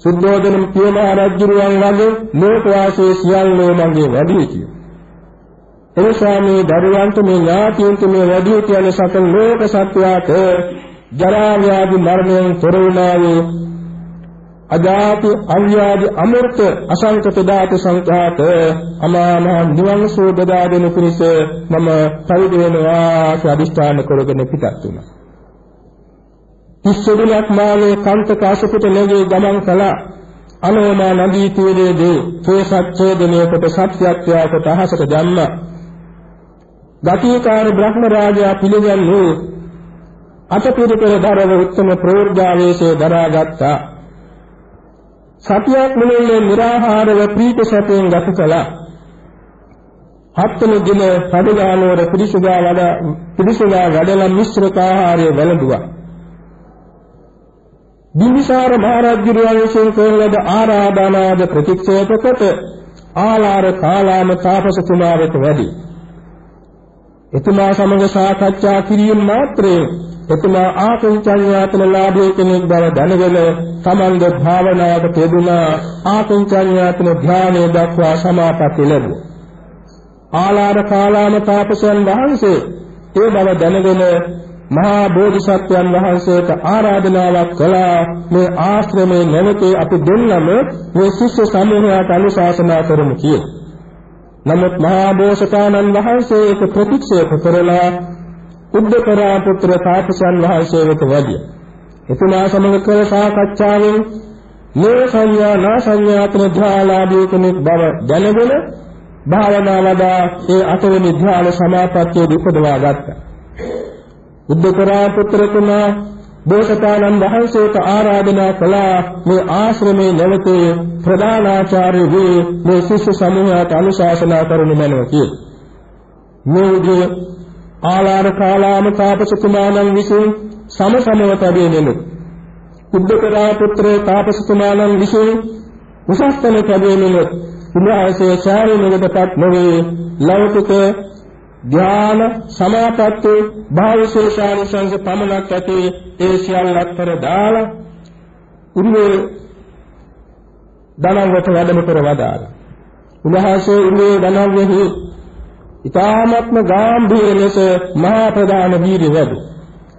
සුද්ධෝදන පියමහා රජුරුවන් ළඟ ලෝකවාසී සියල්ලෝ මගේ වැඩිහිටියෝ. එනිසා මේ දරුවන්ට මේ ඥාතියන්ට මේ වැඩිහිටියන් සතර ලෝක සත්‍යයට ජරා ව්‍යාධි මරණයෙන් තොර වුණා වූ අජාති අව්‍යාධි අමෘත අසංකත දාත සංඛාත අමාමහ නිවන් සෝදදා දෙන පිණිස මම පරිදි වෙනවා අධිෂ්ඨාන කරගෙන පිටත් වුණා. කිස්සුදුලක් මාලේ කන්ත කාශපිට නැගී ගමන් කළා. අනෝමා නදී තීරයේදී කේසච්ඡේදනය කොට සත්‍යත්වය කොට අහසට දැම්මා. ගතිකාර බ්‍රහ්ම රාජයා පිළිගන්නු අතපිරිකර දරව උත්තම ප්‍රෝර්ජාවේශයේ දරාගත්තා. සතියක් මුළුල්ලේ निराහාරව ප්‍රීති සැපයෙන් ගත කළා. හත්වෙනි දින පඩිගානවර පිරිසුදා වඩ පිරිසුදා වැඩලා මිශ්‍රිත ආහාරය වැළඳුවා. බිම්බිසාර මහරජුරුවන් විසින් කරන ලද ආරාධනාද ප්‍රතික්ෂේප කොට ආලාර කාලාම තාපසතුමා වෙත වැඩි. එතුමා සමග සාකච්ඡා කිරීම මාත්‍රේ එතුමා ආකංචඤ්ඤාතන ලාභයේ කෙනෙක් බව දැනගෙන තමන්ගේ භාවනාවට පෙදුනා ආකංචඤ්ඤාතන ධානය දක්වා සමාපatti ලැබුවා. ආලාර කාලාම තාපසයන් වහන්සේ ඒ බව දැනගෙන මහා බෝධිසත්වයන් වහන්සේට ආරාධනාවක් කළා මේ ආශ්‍රමයේ නැවතී අපි දෙන්නම මේ ශිෂ්‍ය සමූහයට අනුශාසනා කරමු කියලා. නමුත් මහා බෝසතාණන් වහන්සේ ඒක ප්‍රතික්ෂේප කරලා උද්දකරා පුත්‍ර තාපසයන් වහන්සේ වෙත වැඩියා. එතුමා සමග කළ සාකච්ඡාවෙන් මේ සංඥා නා සංඥාතන ධ්‍යාලාභී කෙනෙක් බව දැනගෙන භාවනා වඩා ඒ අටවෙනි ධ්‍යාන සමාපත්තිය උපදවා ගත්තා. උද්දකරා පුත්‍ර තුමා බෝසතාණන් වහන්සේට ආරාධනා කළා මේ ආශ්‍රමයේ නැවතේ ප්‍රධානාචාර්ය වී මේ ශිෂ්‍ය සමූහයට අනුශාසනා කරනු මැනව කියලා. මේ විදිහේ ආලාර කාලාම තාපසතුමාණන් විසින් සමසමව තැබෙනෙමු. උද්දකරා පුත්‍ර තාපසතුමාණන් විසින් උසස්තන තැබෙනෙමු. උන්වහන්සේ ශාරීරිකවටපත් නොවේ ලෞකික ධ්‍යාන සමාපatti භාවශේෂානුසංස පමණක් ඇති ඒ සියල්ලක් කර දාලා උරුවේ දනවත වැඩම කර වදාලා උන්වහන්සේ උරුවේ දනවෙහි ඊ타ත්ම ගාම්භීර ලෙස මහා ප්‍රදාන වීර්ය වැඩි.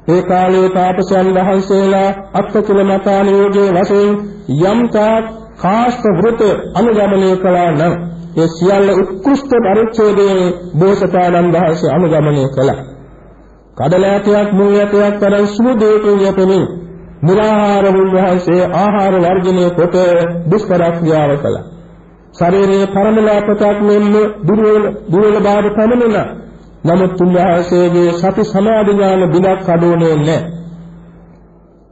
ඒ කාලයේ තාපසයන් වහන්සේලා අත්කල මතානියෝගයේ වශයෙන් යම් තාක් කාෂ්ඨ වෘත අනුගමනය කළා නම් ඒ සියල්ල උත්කෘෂ්ඨ පරිච්ඡේදයේ බෝසතාණන් වහන්සේ අනුගමනය කළා. කඩල ඇටයක් මුල් ඇටයක් තරම් සුළු දෙයකින් යැපෙමින් නිරාහාර වහන්සේ ආහාර වර්ජනය කොට දුෂ්කර ක්‍රියාව කළා. ශරීරයේ පරමලාපතක් මෙන්න දුර්වල දුර්වල බාධ පමණුණා. නමුත් උන්වහන්සේගේ සති සමාධි ඥාන බිඳක් කඩෝනේ නැහැ.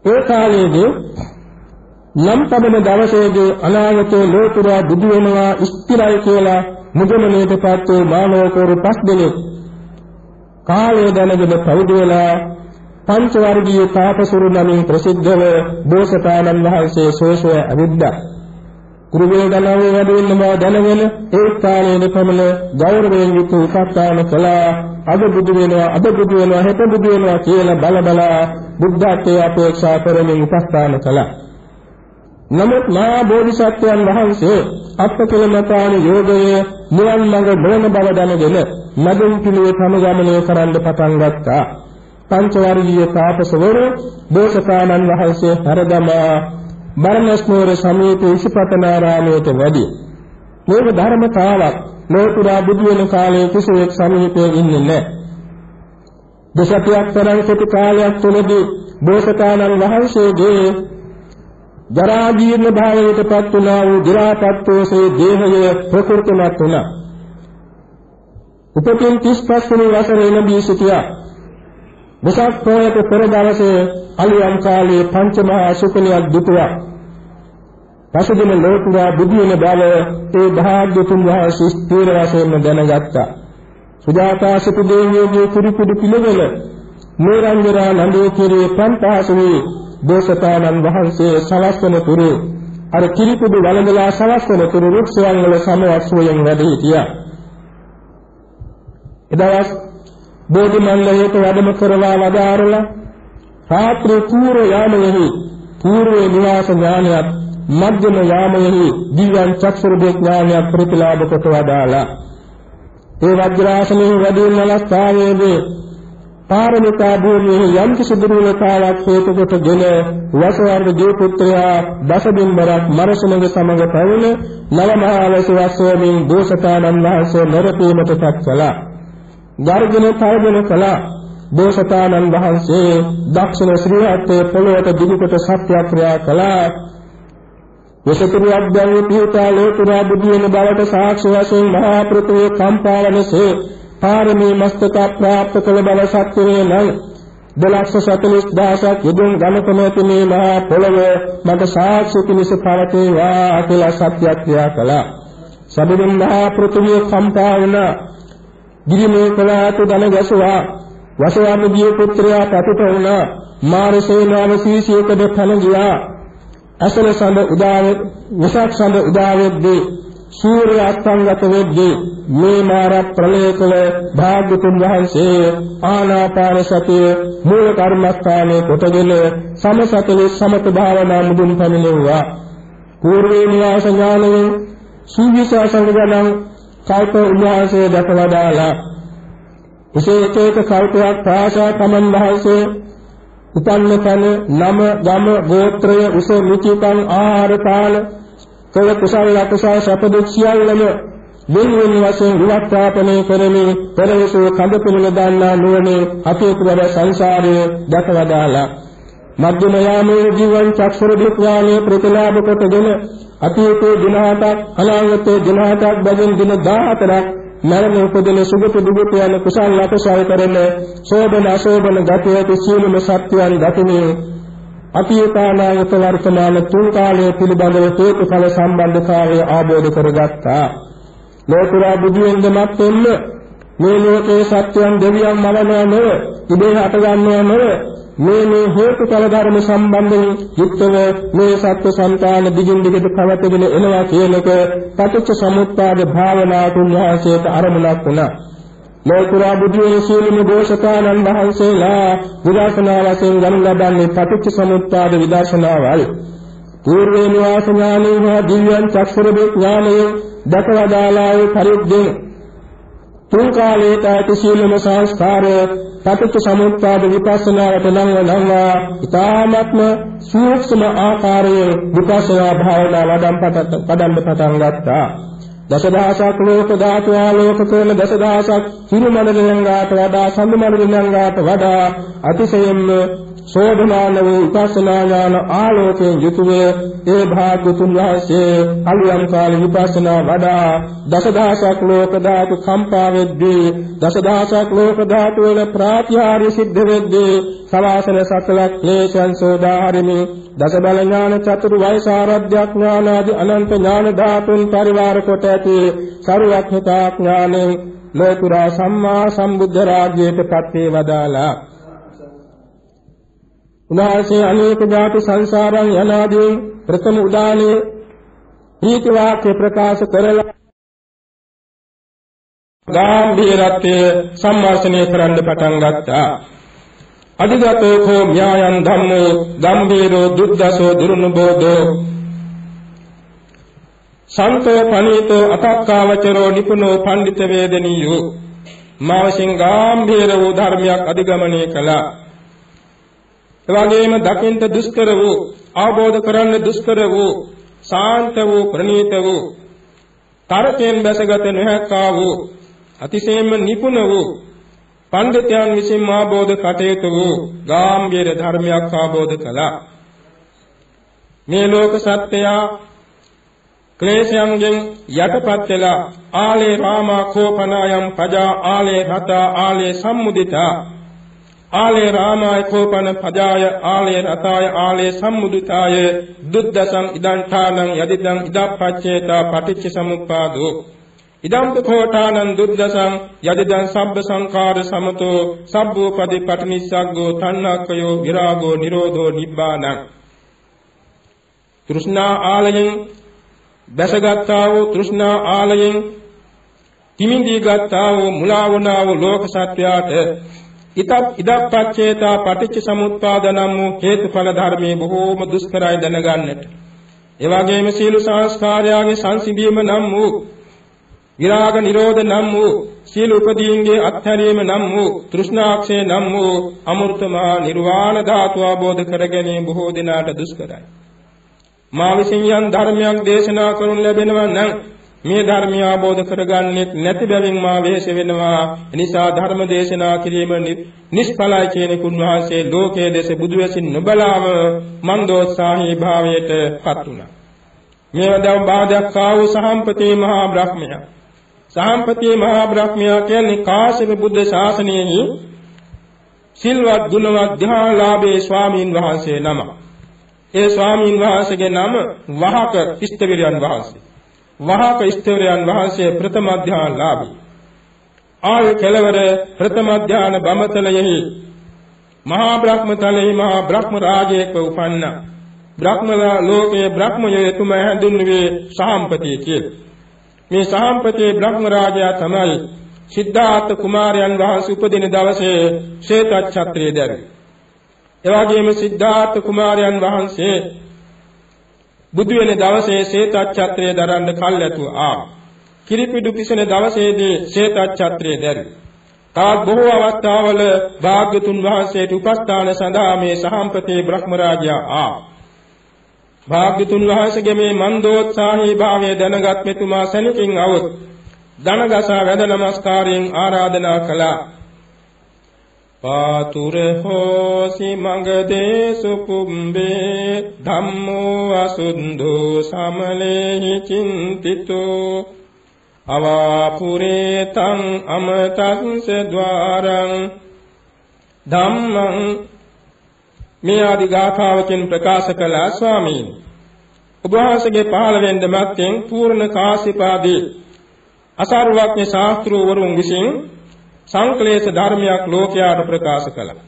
ඒ කාලයේදී නම් පදම දවසේදී අනාගතයේ ලෝතුරා බුදු වෙනවා ස්ථිරයි කියලා මුදමනේටපත් වූ මානවකවරු පස් දෙනෙක් කාලය දැනගෙන පෞදු වෙලා පංච වර්ගීය තාපසුරු නමින් ප්‍රසිද්ධව බෝසතාණන් වහන්සේ සෝසෝ අවිද්දා කුරුවේ දනාවේ වැඩ වෙන බව දැනගෙන ඒ ස්ථානයේ පමණ ගෞරවයෙන් යුතු උපස්ථාන කළා. අද බුදු වෙනවා අද බුදු වෙනවා හෙට බුදු වෙනවා කියලා බල බල බුද්ධත්වයේ අපේක්ෂා කරමින් උපස්ථාන කළා. නමුත් මහා බෝධිසත්වයන් වහන්සේ අත්කලමතාන යෝගයේ නිවන් මඟ නොවන බව දැනගෙන නදුන් පිළිවෙත සමගමනය කරන්න පටන් ගත්තා පංච වර්ගීය තාපසවරු බෝසතාණන් වහන්සේ හරදමා බරණස් නුවර සමීප ඉසිපතනාරාමයට වැඩි. මේක ධර්මතාවක් ලෝතුරා බුදු වෙන කාලයේ කිසිවෙක් සමීපයේ ඉන්නේ නැහැ. දසතියක් තරම් කෙටි කාලයක් තුළදී බෝසතාණන් වහන්සේගේ ජරා ජීර්ණ භාවයටපත් වුණා වූ දි รา පත්වෝසේ දේහය ප්‍රකෘතමත් වුණා. උපතින් 35 වෙනි වසරේ නබී සිටියා. වෙසක් පොයට පෙර දවසේ අලියම් කාලයේ පංචමහා ශුකලියක් දුටුවා. පසුදින ලෝතුරා බුදු වෙන බව ඒ භාග්‍යතුන් වහන්සේ ස්ථීර වශයෙන්ම දැනගත්තා. සුජාතා සුතු දේවියගේ කුඩු කුඩු පිළිවෙල නීරංජනා නඳු කිරේ පන්තාසු වී දේශපාලන් වහන්සේ සලස්වන තුරු අර කිරිපුඩු වළඳලා සලස්වන තුරු රුක්සයන් වල සමවස්වයෙන් වැඩ සිටියා. එදවස් බෝධි මණ්ඩලයට වැඩම කරවා වදාරලා රාත්‍රී පූර්ව යාමයෙහි පූර්වේ නිවාස ඥානයත් මධ්‍යම යාමයෙහි දිව්‍යං චක්ෂුරුදේ ඥානයත් ප්‍රතිලාභ කොට වදාලා ඒ වජ්‍රාසනයේ වැඩි වෙන අවස්ථාවේදී පාරමිතා භූමියේ යම් කිසි දුර්වලතාවක් හේතු කොටගෙන වසවර්ග දී පුත්‍රයා දසබිම්බරක් මරසමග සමග පැවුණ නවමහාවස වස්සෝමින් දෝසතානන් වහන්සේ නරපීමට පත් කළා. ගර්ජන තර්ජන කළා. දෝසතානන් වහන්සේ දක්ෂිණ ශ්‍රී හත්තේ පොළොවට දිගුකොට සත්‍යක්‍රියා කළා. විසතුරු අධ්‍යයන පිහිටා ලෝතුරා බුදු වෙන බවට සාක්ෂි වශයෙන් මහා පෘථිවිය කම්පාවනසේ පාරමී මස්තක ප්‍රාප්ත කළ බව සත්‍ය වේනයි 240000ක් යදුන් ගණකම ඇති මේ මහා පොළව මට සාක්ෂි පිණිස පවතිවා කියලා සත්‍යක්‍රියා කළා. සබඳුන් මහා පෘථිවිය කම්පා වුණ ගිරිමේ කලාතු දන ගැසුවා. වසවාමදී පුත්‍රයා පතිත වුණා. මාරසේනාව සීසියකද පණ ගියා. අසල සඳ උදාවේ විසක් සඳ උදාවෙද්දී සූර්ය අස්තංගත වෙද්දී මේ මාර ප්‍රලය කළ භාග්‍යතුන් වහන්සේ ආනාපාන සතිය මූල කර්මස්ථානයේ කොටගෙන සමසතලේ සමත භාවනා මුදුන් පැමිණෙව්වා. పూర్වේ නිවාස ඥානයෙන් සූවිසාසංගණං කල්ප උන්වහන්සේ දක්වදාලා විශේෂේක කල්පයක් පාසා තමන් වහන්සේ උපන්න තන නම ගම ගෝත්‍රය උස මුචිකං ආහාර පාන කළ කුසල අකුසල සැප දුක් සියල්ලම වෙන වෙන වශයෙන් විවත්‍රාපණය කරමින් පෙරවිසු කඳ පිළිල දාන්නා නුවණේ අතීතවල සංසාරයේ දැකවදාලා. මධ්‍යම යාමේ ජීවන් චක්ෂර දික්වාණේ ප්‍රතිලාභ කොටගෙන අතීතේ දින හතක් අනාගතේ දින හතක් බැගින් දින 14ක් මරණ උපදින සුගත දුගත යන කුසල අකුසල කරන සෝබන අසෝබන ගතිය ඇති සීලම සත්‍යයන් දකිනේ අතීතානාගත වර්තමාන තුන් කාලයේ පිළිබඳව හේතුඵල සම්බන්ධතාවය ආબોධ කරගත්තා. ලෝතුරා බුදු වෙනදමත් එන්න මේ ලෝකේ සත්‍යයන් දෙවියන් මවනවා නොව, ඉබේ හට ගන්නවා නොව, මේ මේ හේතුඵල ධර්ම සම්බන්ධයෙන් යුක්තව මේ සත්‍ය සංකාන දිගින් දිගට පවත්වගෙන එනවා කියන එක පටිච්ච සමුප්පාද භාවනාවට උන්වහන්සේට අරමුණක් වුණා. ලෝකුරා බුදුන් සියලුම ഘോഷකානන් වහන්සේලා විදර්ශනා වශයෙන් ගනු ලබන්නේ පටිච්ච සමුප්පාද විදර්ශනාවයි. పూర్වේ නිවාස ඥානෝ හා දිව්‍යං චක්ෂර විඥානය දකවදාලා වූ පරිද්දෙන් තුන් කාලයට ඇති සියලුම සංස්කාරය පටිච්ච සමුප්පාද විපස්සනාවට නංවනවා. ඊ타ත්ම සූක්ෂම ආකාරයේ විපස්සනා භාවනාව වඩම් පටන් ගත්තා. දසදහසක් ලෝක ධාතු ආලෝක කරන දසදහසක් හිරු මණ්ඩලයන්ගාට වඩා සම්මු මණ්ඩලයන්ගාට වඩා අතිශයින්ම සෝධනාන වූ උපස්සනා ඥාන ආලෝකයෙන් යුතුව ඒ භාග්‍යතුන් වහන්සේ අලියම් කාල විපස්සනා වඩා දසදහසක් ලෝක ධාතු කම්පා වෙද්දී දසදහසක් ලෝක ධාතු වල ප්‍රාත්‍යාරි සිද්ධ වෙද්දී සවාසන සකලක් ක්ලේශයන් සෝදාහරිමි. දස බල ඥාන චතුරු වෛසාරද්‍ය ඥාන ආදී අනන්ත ඥාන ධාතුන් පරිවාර කොට ඇති සරුවක්ඥතා ඥානෙන් ලෝතුරා සම්මා සම්බුද්ධ රාජ්‍යයට පත් වේ වදාලා උන්වහන්සේ අනේක ධාතු සංසාරං යනාදී ප්‍රථම උදානේ නීති වාක්‍ය ප්‍රකාශ කරලා ගාම්භීරත්වයේ සම්මාසනය කරන්න පටන් ගත්තා. අධිගතෝ කෝ ඥායන් ධම්මෝ ගම්භීරෝ දුද්දසෝ දුරුනුබෝධෝ සන්තෝ පනීතෝ අතක්කාවචරෝ නිපුනෝ පණ්ඩිත වේදනීයෝ මාවසින් ගාම්භීර වූ ධර්මයක් අධිගමනය කළා. එවැගේම දකින්ට දුෂ්කර වූ අවබෝධ කරන්න දුෂ්කර වූ සාන්ත වූ ප්‍රණීත වූ තරකෙන් බැසගත නොහැක්කා වූ අතිශයින්ම නිපුණ වූ පඬිතයන් විසින් ආબોධ කටයුතු වූ ගාම්භීර ධර්මයක් ආબોධ කළා මේ ලෝක සත්‍යය ක්ලේශයන්ගෙන් යටපත් වෙලා ආලේ රාමා කෝපනායම් පජා ආලේ රතා ආලේ සම්මුදිතා. ආලේ රාමාය කෝපන පජාය ආලේ රතාය ආලේ සම්මුදිතාය. දුද්දසං ඉදං ඨානං යදිදං ඉදප්පච්චේතා පටිච්ච සමුප්පාදෝ. ඉදම්ප කෝඨානං දුද්දසං යදිදං සබ්බ සංඛාර සමතෝ. සබ්බෝපදි පටිනිස්සග්ගෝ තණ්හක්කයෝ විරාගෝ නිරෝධෝ නිබ්බානං. තෘෂ්ණා ආලයෙන් දැසගත්තා වූ තෘෂ්ණා ආලයෙන් කිමින්දී ගත්තා වූ මුලා වුණා වූ ලෝක සත්‍යයට ඉතත් ඉදප්පච්චේතා පටිච්ච සමුප්පාද නම් වූ හේතුඵල ධර්මයේ බොහෝම දුෂ්කරයි දැනගන්නට. ඒ වගේම සීල සංස්කාරයාගේ සංසිඳීම නම් වූ විරාග නිරෝධ නම් වූ සීල උපදීන්ගේ අත්හැරීම නම් වූ තෘෂ්ණාක්ෂේ නම් වූ අමෘතමා නිර්වාණ ධාතු අවබෝධ කර ගැනීම බොහෝ දිනාට දුෂ්කරයි. මා විසින් යම් ධර්මයක් දේශනා කරනු ලැබෙනවා නම් මේ ධර්මය අවබෝධ කරගන්නේ නැති බැවින් මා වෙහෙස වෙනවා. එනිසා ධර්ම දේශනා කිරීම නිෂ්ඵලයි කියන කුණවහන්සේ ලෝකයේ දෙස බුදු වෙසින් නොබලාම මන්දෝත්සාහී භාවයට පත් වුණා. මේවදම් බාධයක් ආ වූ සහම්පති මහා බ්‍රහ්මයා. සහම්පති මහා බ්‍රහ්මයා කියන්නේ කාශ්‍යප බුද්ධ ශාසනයෙහි සිල්වත් ගුණවත් ධ්‍යානලාභී ස්වාමීන් වහන්සේ නම. ඒ ස්වාමීන් වහන්සේගේ නම වහක ඉෂ්ඨවිරයන් වහන්සේ. වහක ස්ථවිරයන් වහන්සේ ප්‍රථම ධානලාභී. ආය කෙලවර ප්‍රථම ධාන බමතලයෙහි මහා බ්‍රහ්මතලෙහි මහා බ්‍රහ්ම රාජයක උපන්න බ්‍රහ්ම ලෝකයේ බ්‍රහ්මයේ තුම හැඳින්වුවේ සාම්පතිය කියලා. මේ සාම්පතියේ බ්‍රහ්ම රාජයා තමයි සිද්ධාර්ථ කුමාරයන් වහන්සේ උපදින දවසේ ශ්වේත ඡත්‍රයේ දැරුවේ. එවාගෙම සිද්ධාර්ථ කුමාරයන් වහන්සේ බුදු වෙන දවසේ ශේතච්ඡත්‍රය දරන්න කල්ැතුව ආ. කිරිපිඩු පිසෙන දවසේදී ශේතච්ඡත්‍රය දැරුවා. තවත් බොහෝ අවස්ථාවල භාග්‍යතුන් වහන්සේට උපස්ථාන සඳහා මේ සහම්පතේ බ්‍රහ්මරාජයා ආ. භාග්‍යතුන් වහන්සේගේ මේ මන්දෝත්සාහී භාවය දැනගත් මෙතුමා සැනකින් අවුත් දනගසා වැඳ නමස්කාරයෙන් ආරාධනා කළා. පාතුර හෝසි මගදේසු කුම්බේ ධම්මෝ අසුද්ධෝ සමලේහි චින්තිතෝ අවාපුරේ තං අමතස්ස ద్వාරං ධම්මං මේ ආදි ගාථාවකින් ප්‍රකාශ කළ ස්වාමීන්. ඔබ වහන්සේගේ පහළ වෙන්න මැත්තෙන් පූර්ණ කාසිපාදී අසාරවත්නි ශාස්ත්‍රවරුන් විසින් සංක්ලේශ ධර්මයක් ලෝකයාට ප්‍රකාශ කළා.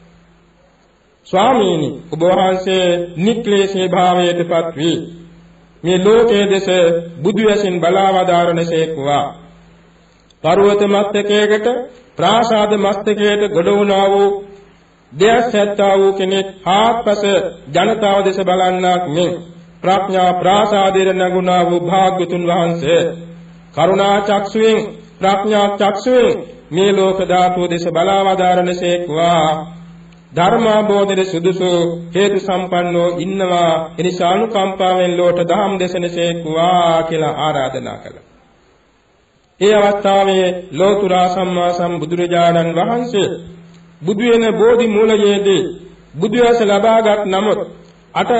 ස්වාමීනි ඔබ වහන්සේ නික්ලේශී භාවයටපත් වී මේ ලෝකයේ දෙස බුදු වශයෙන් බලවදාරණසේක්වා පර්වත මස්තකයකට ප්‍රාසාද මස්තකයට ගොඩ වුණා වූ දෙයස් ඇත්තා වූ කෙනෙක් ආත්පස ජනතාව දෙස බලන්නක් මෙන් ප්‍රඥා ප්‍රාසාදයට නැගුණා වූ භාග්‍යතුන් වහන්සේ කරුණා චක්ෂුවෙන් ප්‍රඥා චක්ෂුවෙන් මේ ලෝක ධාතුව දෙස බලවදාරණසේක්වා ධර්මාබෝධයේ සුදුසු හේතු සම්පන්නෝ ඉන්නවා එනිසා අනුකම්පාවෙන් ලෝට දහම් දේශනසේක්වා කියලා ආරාධනා කළා. ඒ අවස්ථාවේ ලෝතුරා සම්මා සම්බුදුරජාණන් වහන්සේ බුදු වෙන බෝධි මූලයේදී බුදු ඇස ලබාගත් නමුත් අට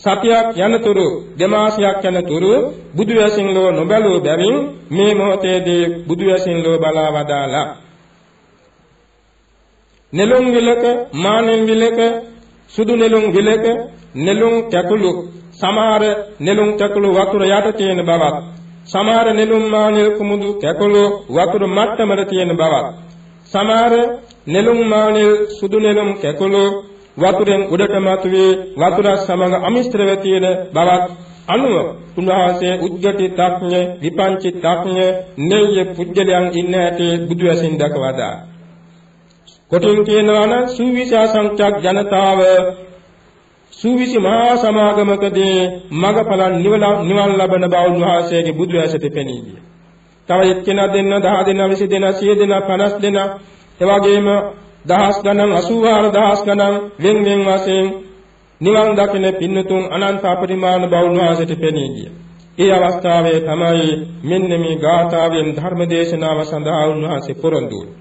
සතියක් යනතුරු දෙමාසයක් යනතුරු බුදු වැසින් ලෝ නොබැලූ බැවින් මේ මොහොතේදී බුදු වැසින් ලෝ බලා වදාලා නෙළුම් විලක මානෙම් විලක සුදු නෙළුම් විලක නෙළුම් කැකුළු සමහර නෙළුම් කැකුළු වතුර යට තියෙන බවක් සමහර නෙළුම් මානෙල් කුමුදු කැකුළු වතුර මට්ටමර තියෙන බවක් සමහර නෙළුම් මානෙල් සුදු නෙළුම් කැකුළු වතුරෙන් උඩට මතුවේ වතුර සමග අමිශ්‍රව තියෙන බවත් අනුව උන්වහන්සේ උද්ගටි තක්ඥ විපංචි තක්ඥ නෙය්‍ය පුජ්‍යලයන් ඉන්න ඇටි බුදු ඇසින් දක්වදා කොටින් කියනවා නම් සූවිසා සංඛ්‍යක් ජනතාව සූවිසි මහා සමාගමකදී මගඵල නිවන් ලබන බව උන්වහන්සේගේ බුදු ඇසට පෙනී ගියා. තව එක්කෙනා දෙන්න 10 දෙනා 20 දෙනා 100 දෙනා 50 දෙනා එවාගෙම දහස් ගණන් 84 දහස් ගණන් වෙන වෙන වශයෙන් නිවන් දකින පින්නතුන් අනන්ත අපරිමාණ බවුන් වාසයට පෙනී ගිය. ඒ අවස්ථාවේ තමයි මෙන්න මේ ගාථාවෙන් ධර්ම දේශනාව සඳහා උන්වහන්සේ පොරොන්දු වුණේ.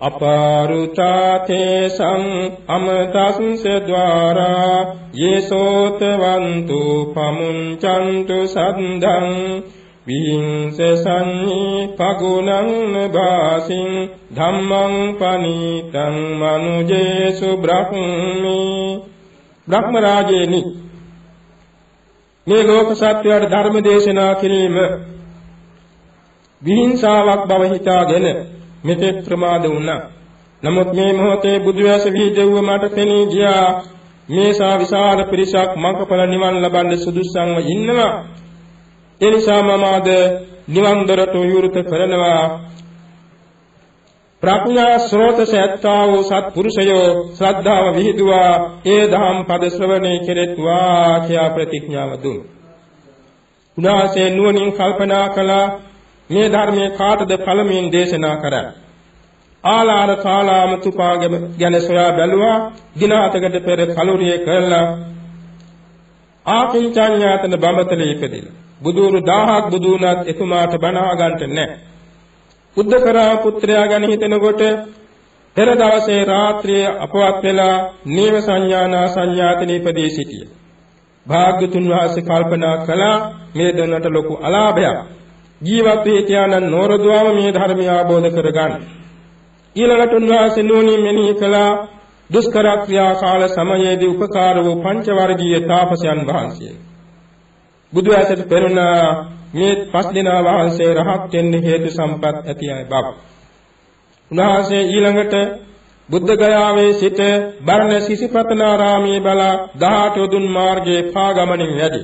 අපාරුතාතේ සං අමතස්ස ద్వාරා යේසෝතවන්තු පමුංචන්තු සද්දං විහිංස සඤ්ඤී පගුණං නභාසින් ධම්මං පනීතං මනුජේසු බ්‍රහ්මී බ්‍රහ්ම රාජේනි මේ ලෝක සත්‍යයට ධර්ම දේශනා කිරීම විහිංසාවක් බව හිතාගෙන මෙතෙක් ප්‍රමාද වුණා. නමුත් මේ මොහොතේ බුදුවැස විහිදෙව්ව මට පෙනී ගියා මේසා විශාල පිරිසක් මඟඵල නිවන් ලබන්න සුදුස්සන්ව ඉන්නවා. ඒ නිසා මම අද නිවන් දොරට විවෘත කරනවා. ප්‍රඥා ස්රෝතස ඇත්තා වූ සත්පුරුෂයෝ ශ්‍රද්ධාව විහිදුවා ඒ දහම් පද ශ්‍රවණය කෙරෙත්වා කියා ප්‍රතිඥාව දුන්. උනාසේ නුවණින් කල්පනා කළා මේ ධර්මයේ කාටද පළමුවෙන් දේශනා කරන්නේ. ආලාර කාලාම තුපාගම ගැන සොයා බැලුවා දින හතකට පෙර කලුරිය කරලා ආකින්චඤ්ඤාතන බඹතලේ ඉපදිලා බුදුරු 1000ක් බුදුනත් එතුමාට බණ අහගන්ට නැහැ බුද්ධකරා පුත්‍රයා ගැන හිතනකොට පෙර දවසේ රාත්‍රියේ අපවත් වෙලා නීව සංඥානා සංඥාතන ඉපදී සිටිය. භාග්‍යතුන් වහන්සේ කල්පනා කළා මේ දෙන්නට ලොකු අලාභයක්. ජීවත් වී හිටියානම් නෝරදුවම මේ ධර්මය අවබෝධ කරගන්න. ඊළඟට උන්වහන්සේ නුවණින් මෙනෙහි කළා දුෂ්කර ක්‍රියා කාල සමයේදී උපකාර වූ පංච වර්ගීය තාපසයන් වහන්සේ. බුදු ඇසට පෙරුණා මේ පස් දෙනා වහන්සේ රහත් වෙන්න හේතු සම්පත් ඇති අය බව. උන්වහන්සේ ඊළඟට බුද්ධ ගයාවේ සිට බර්ණ සිසිපතනාරාමයේ බලා 18 යොදුන් මාර්ගයේ පාගමනින් වැඩි.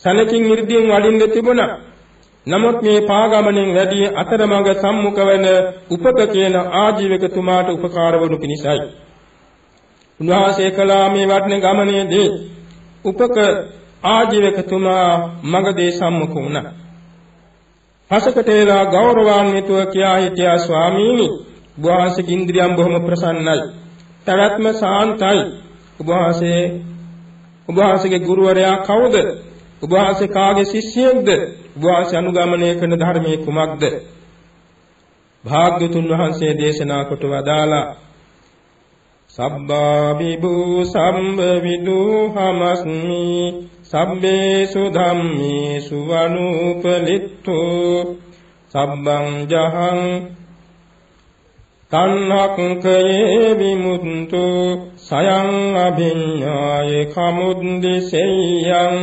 සනකින් නිර්දීන් වඩින්න තිබුණා. නමුත් මේ පාගමනින් වැඩි අතරමඟ සම්මුඛ වෙන උපක කියන ආජීවකතුමාට උපකාර වනු පිණිසයි. උන්වහන්සේ කළා මේ වඩන ගමනේදී උපක ආජීවකතුමා මගදී සම්මුඛ වුණා. පසකට වෙලා ගෞරවාන්විතව කියා හිටියා ස්වාමීනි උභාසක ඉන්ද්‍රියම් බොහොම ප්‍රසන්නයි. තරත්ම සාන්තයි. උභාසයේ උභාසකගේ ගුරුවරයා කවුද? උභාසක කාගේ ශිෂ්‍යයෙක්ද? උභාසය අනුගමනය කරන ධර්මයේ කුමක්ද? භාග්‍යතුන් වහන්සේ දේශනා කොට වදාලා සබ්බා විභූ සම්බ විදුහමස්මි සබ්බේසු ධම්මේසු අනුපලිට්ඨෝ සබ්බං ජහං තණ්හක්ඛයේ විමුක්තු සයං අභිඤ්ඤාය කමුද්දේසෙයං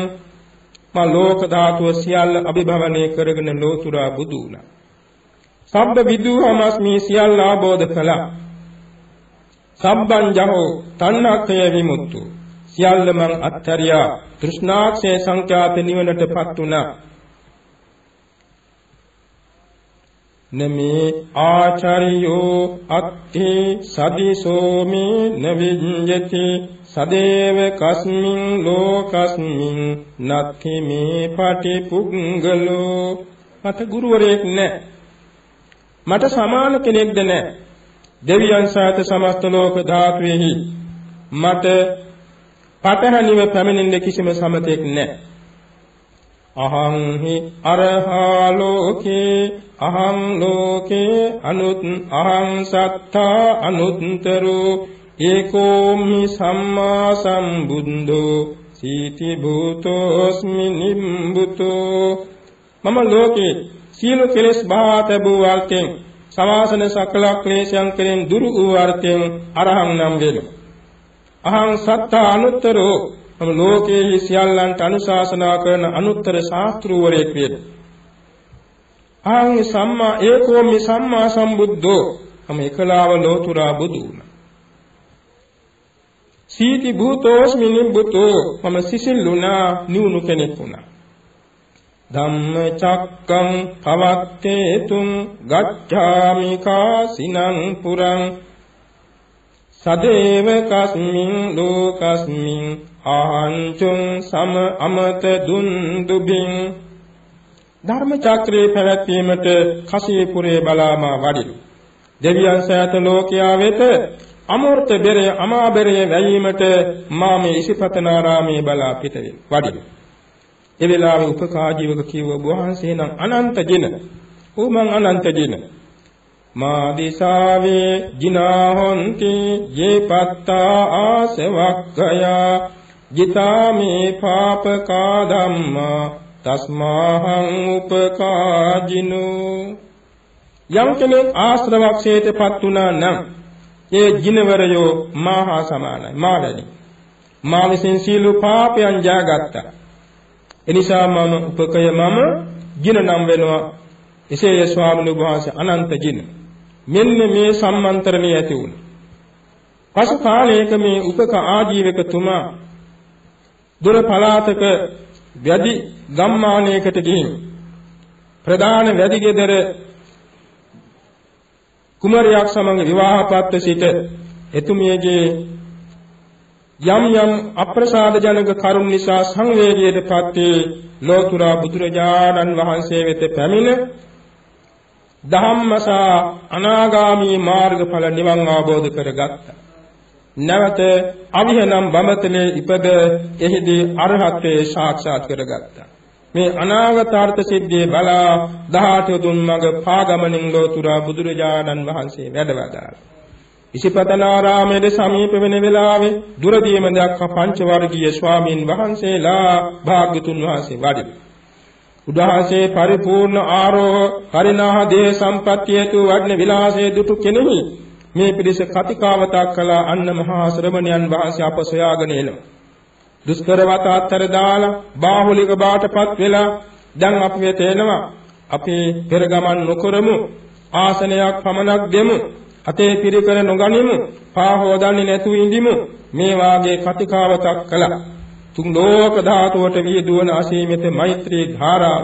මා ලෝක ධාතුව සියල්ල අභිභවනය කරගෙන ලෝතුරා බුදු වුණා. සබ්බ විදුහමස්මි සියල්ල ආબોධ කළා. සබ්බං ජහෝ තණ්හක්ඛයේ විමුක්තු. සියල්ල මං අත්හැරියා. තෘෂ්ණාක්ෂය සංඛ්‍යාත නිවනටපත් වුණා. නමේ ආචාරියෝ අත්ථි සදිසෝමේ නවිඤ්ඤති සදේව කස්මින් ලෝකස්මින් නත්ථි මේ පටිපුංගලෝ. මට ගුරුවරයෙක් නැහැ මට සමාන කෙනෙක්ද නැහැ දෙවියන් සහිත සමස්ත ලෝක ධාතුවේහි මට පතහනිව පැමිණෙන්නේ කිසිම සමතෙක් නැහැ. අහං හි අරහා ලෝකේ අහං ලෝකේ අනුත් අහං සත්තා අනුත්තරෝ ඒකෝමි සම්මා සම්බුද්ධෝ සීති භූතෝස්මි නිම්බුතෝ මම ලෝකේ සියලු කෙලෙස් බහාත වූ වර්තෙන් සමාසන සකල ක්ලේශයන් කෙරෙන් දුරු වූ වර්තෙන් අරහං නම් වෙනවා අහං සත්තා අනුත්තරෝ මම ලෝකයේ සියල්ලන්ට අනුශාසනා කරන අනුත්තර ශාස්ත්‍රූවරයෙක් වේද. අහං සම්මා ඒකෝමි සම්මා සම්බුද්ධෝ මම එකලාව ලෝතුරා බුදු වුණා. සීති භූතෝස්මි නිබ්බුතෝ මම සිසිල්ුණා නිවුණු කෙනෙක් වුණා. ධම්ම චක්කං පවත්තේතුං ගච්ඡාමි කාසිනං පුරං සදේව කස්මින් ලෝකස්මින් ආංචුං සම අමත දුන් දුබින් ධර්ම චක්‍රේ පැවැත්වීමට කසීපුරේ බලාමා වඩිලු දෙවියන් සෑත ලෝකයා වෙත අමෘත බෙරය අමා බෙරය වැයීමට මා මේ ඉසිපතනාරාමේ බලා පිට වඩිලු ඒ වෙලාවේ උපකාජීවක කිව්ව වහන්සේ නම් අනන්ත ජින. ඌ මං අනන්ත ජින. මා දිසාවේ ජිනා හොಂತಿ යේ පත්තා ආසවක්ඛයා ජිතාමේ පාපකා ධම්මා තස්මාහං උපකාජිනෝ. යම් කෙනෙක් ආශ්‍රවක්ෂේතපත් වුණා නම් ඒ ජිනවරයෝ මාහා සමානයි මාළනි මා විසින් සීල පාපයන් ජාගත්තා. එනිසා මම උපකය මම ජින නම් වෙනවා එසේය ස්වාමීන් වහන්සේ අනන්ත ජින මෙන්න මේ සම්මන්ත්‍රණය ඇති වුණා. පසු කාලයක මේ උපක ආජීවකතුමා දුර පළාතක වැඩි ගම්මානයකට ගිහින් ප්‍රධාන වැඩි ගෙදර කුමරියක් සමග විවාහපත්ව සිට එතුමියගේ යම් යම් අප්‍රසාද ජනක කරුණ නිසා සංවේගයට පත්වේ ලෝතුරා බුදුරජාණන් වහන්සේ වෙත පැමිණ ධම්මසා අනාගාමී මාර්ගඵල නිවන් අවබෝධ කරගත්තා. නැවත අවිහනම් බමතලේ ඉපද එහිදී අරහත්ත්වයේ සාක්ෂාත් කරගත්තා. මේ අනාගත අර්ථ සිද්ධිය බලා 18 තුන් මඟ පාගමනින් ලෝතුරා බුදුරජාණන් වහන්සේ වැඩවදාළා. ඉසිපතනාරාමයේ සමීප වෙන වෙලාවේ දුරදීම දක්වා පංච වර්ගීය ස්වාමීන් වහන්සේලා භාග්‍යතුන් වහන්සේ වඩින. උදාහසේ පරිපූර්ණ ආරෝහ කරිනාහ දේ සම්පත්තියතු වඩන විලාසයේ දුටු කෙනෙහි මේ පිරිස කතිකාවතක් කළා අන්න මහා ශ්‍රමණයන් වහන්සේ අප සොයාගෙන එනවා. දුෂ්කරවත අත්තර දාලා බාහුලික බාටපත් වෙලා දැන් අපි වෙත එනවා. අපි පෙර ගමන් නොකරමු. ආසනයක් පමණක් දෙමු. අතේ පිරිකර නොගනිමු. පා හොදන්නේ නැතුව ඉඳිමු. මේ වාගේ කතිකාවතක් කළා. තුන් ලෝක ධාතුවට විහිදුවන අසීමිත මෛත්‍රී ධාරාව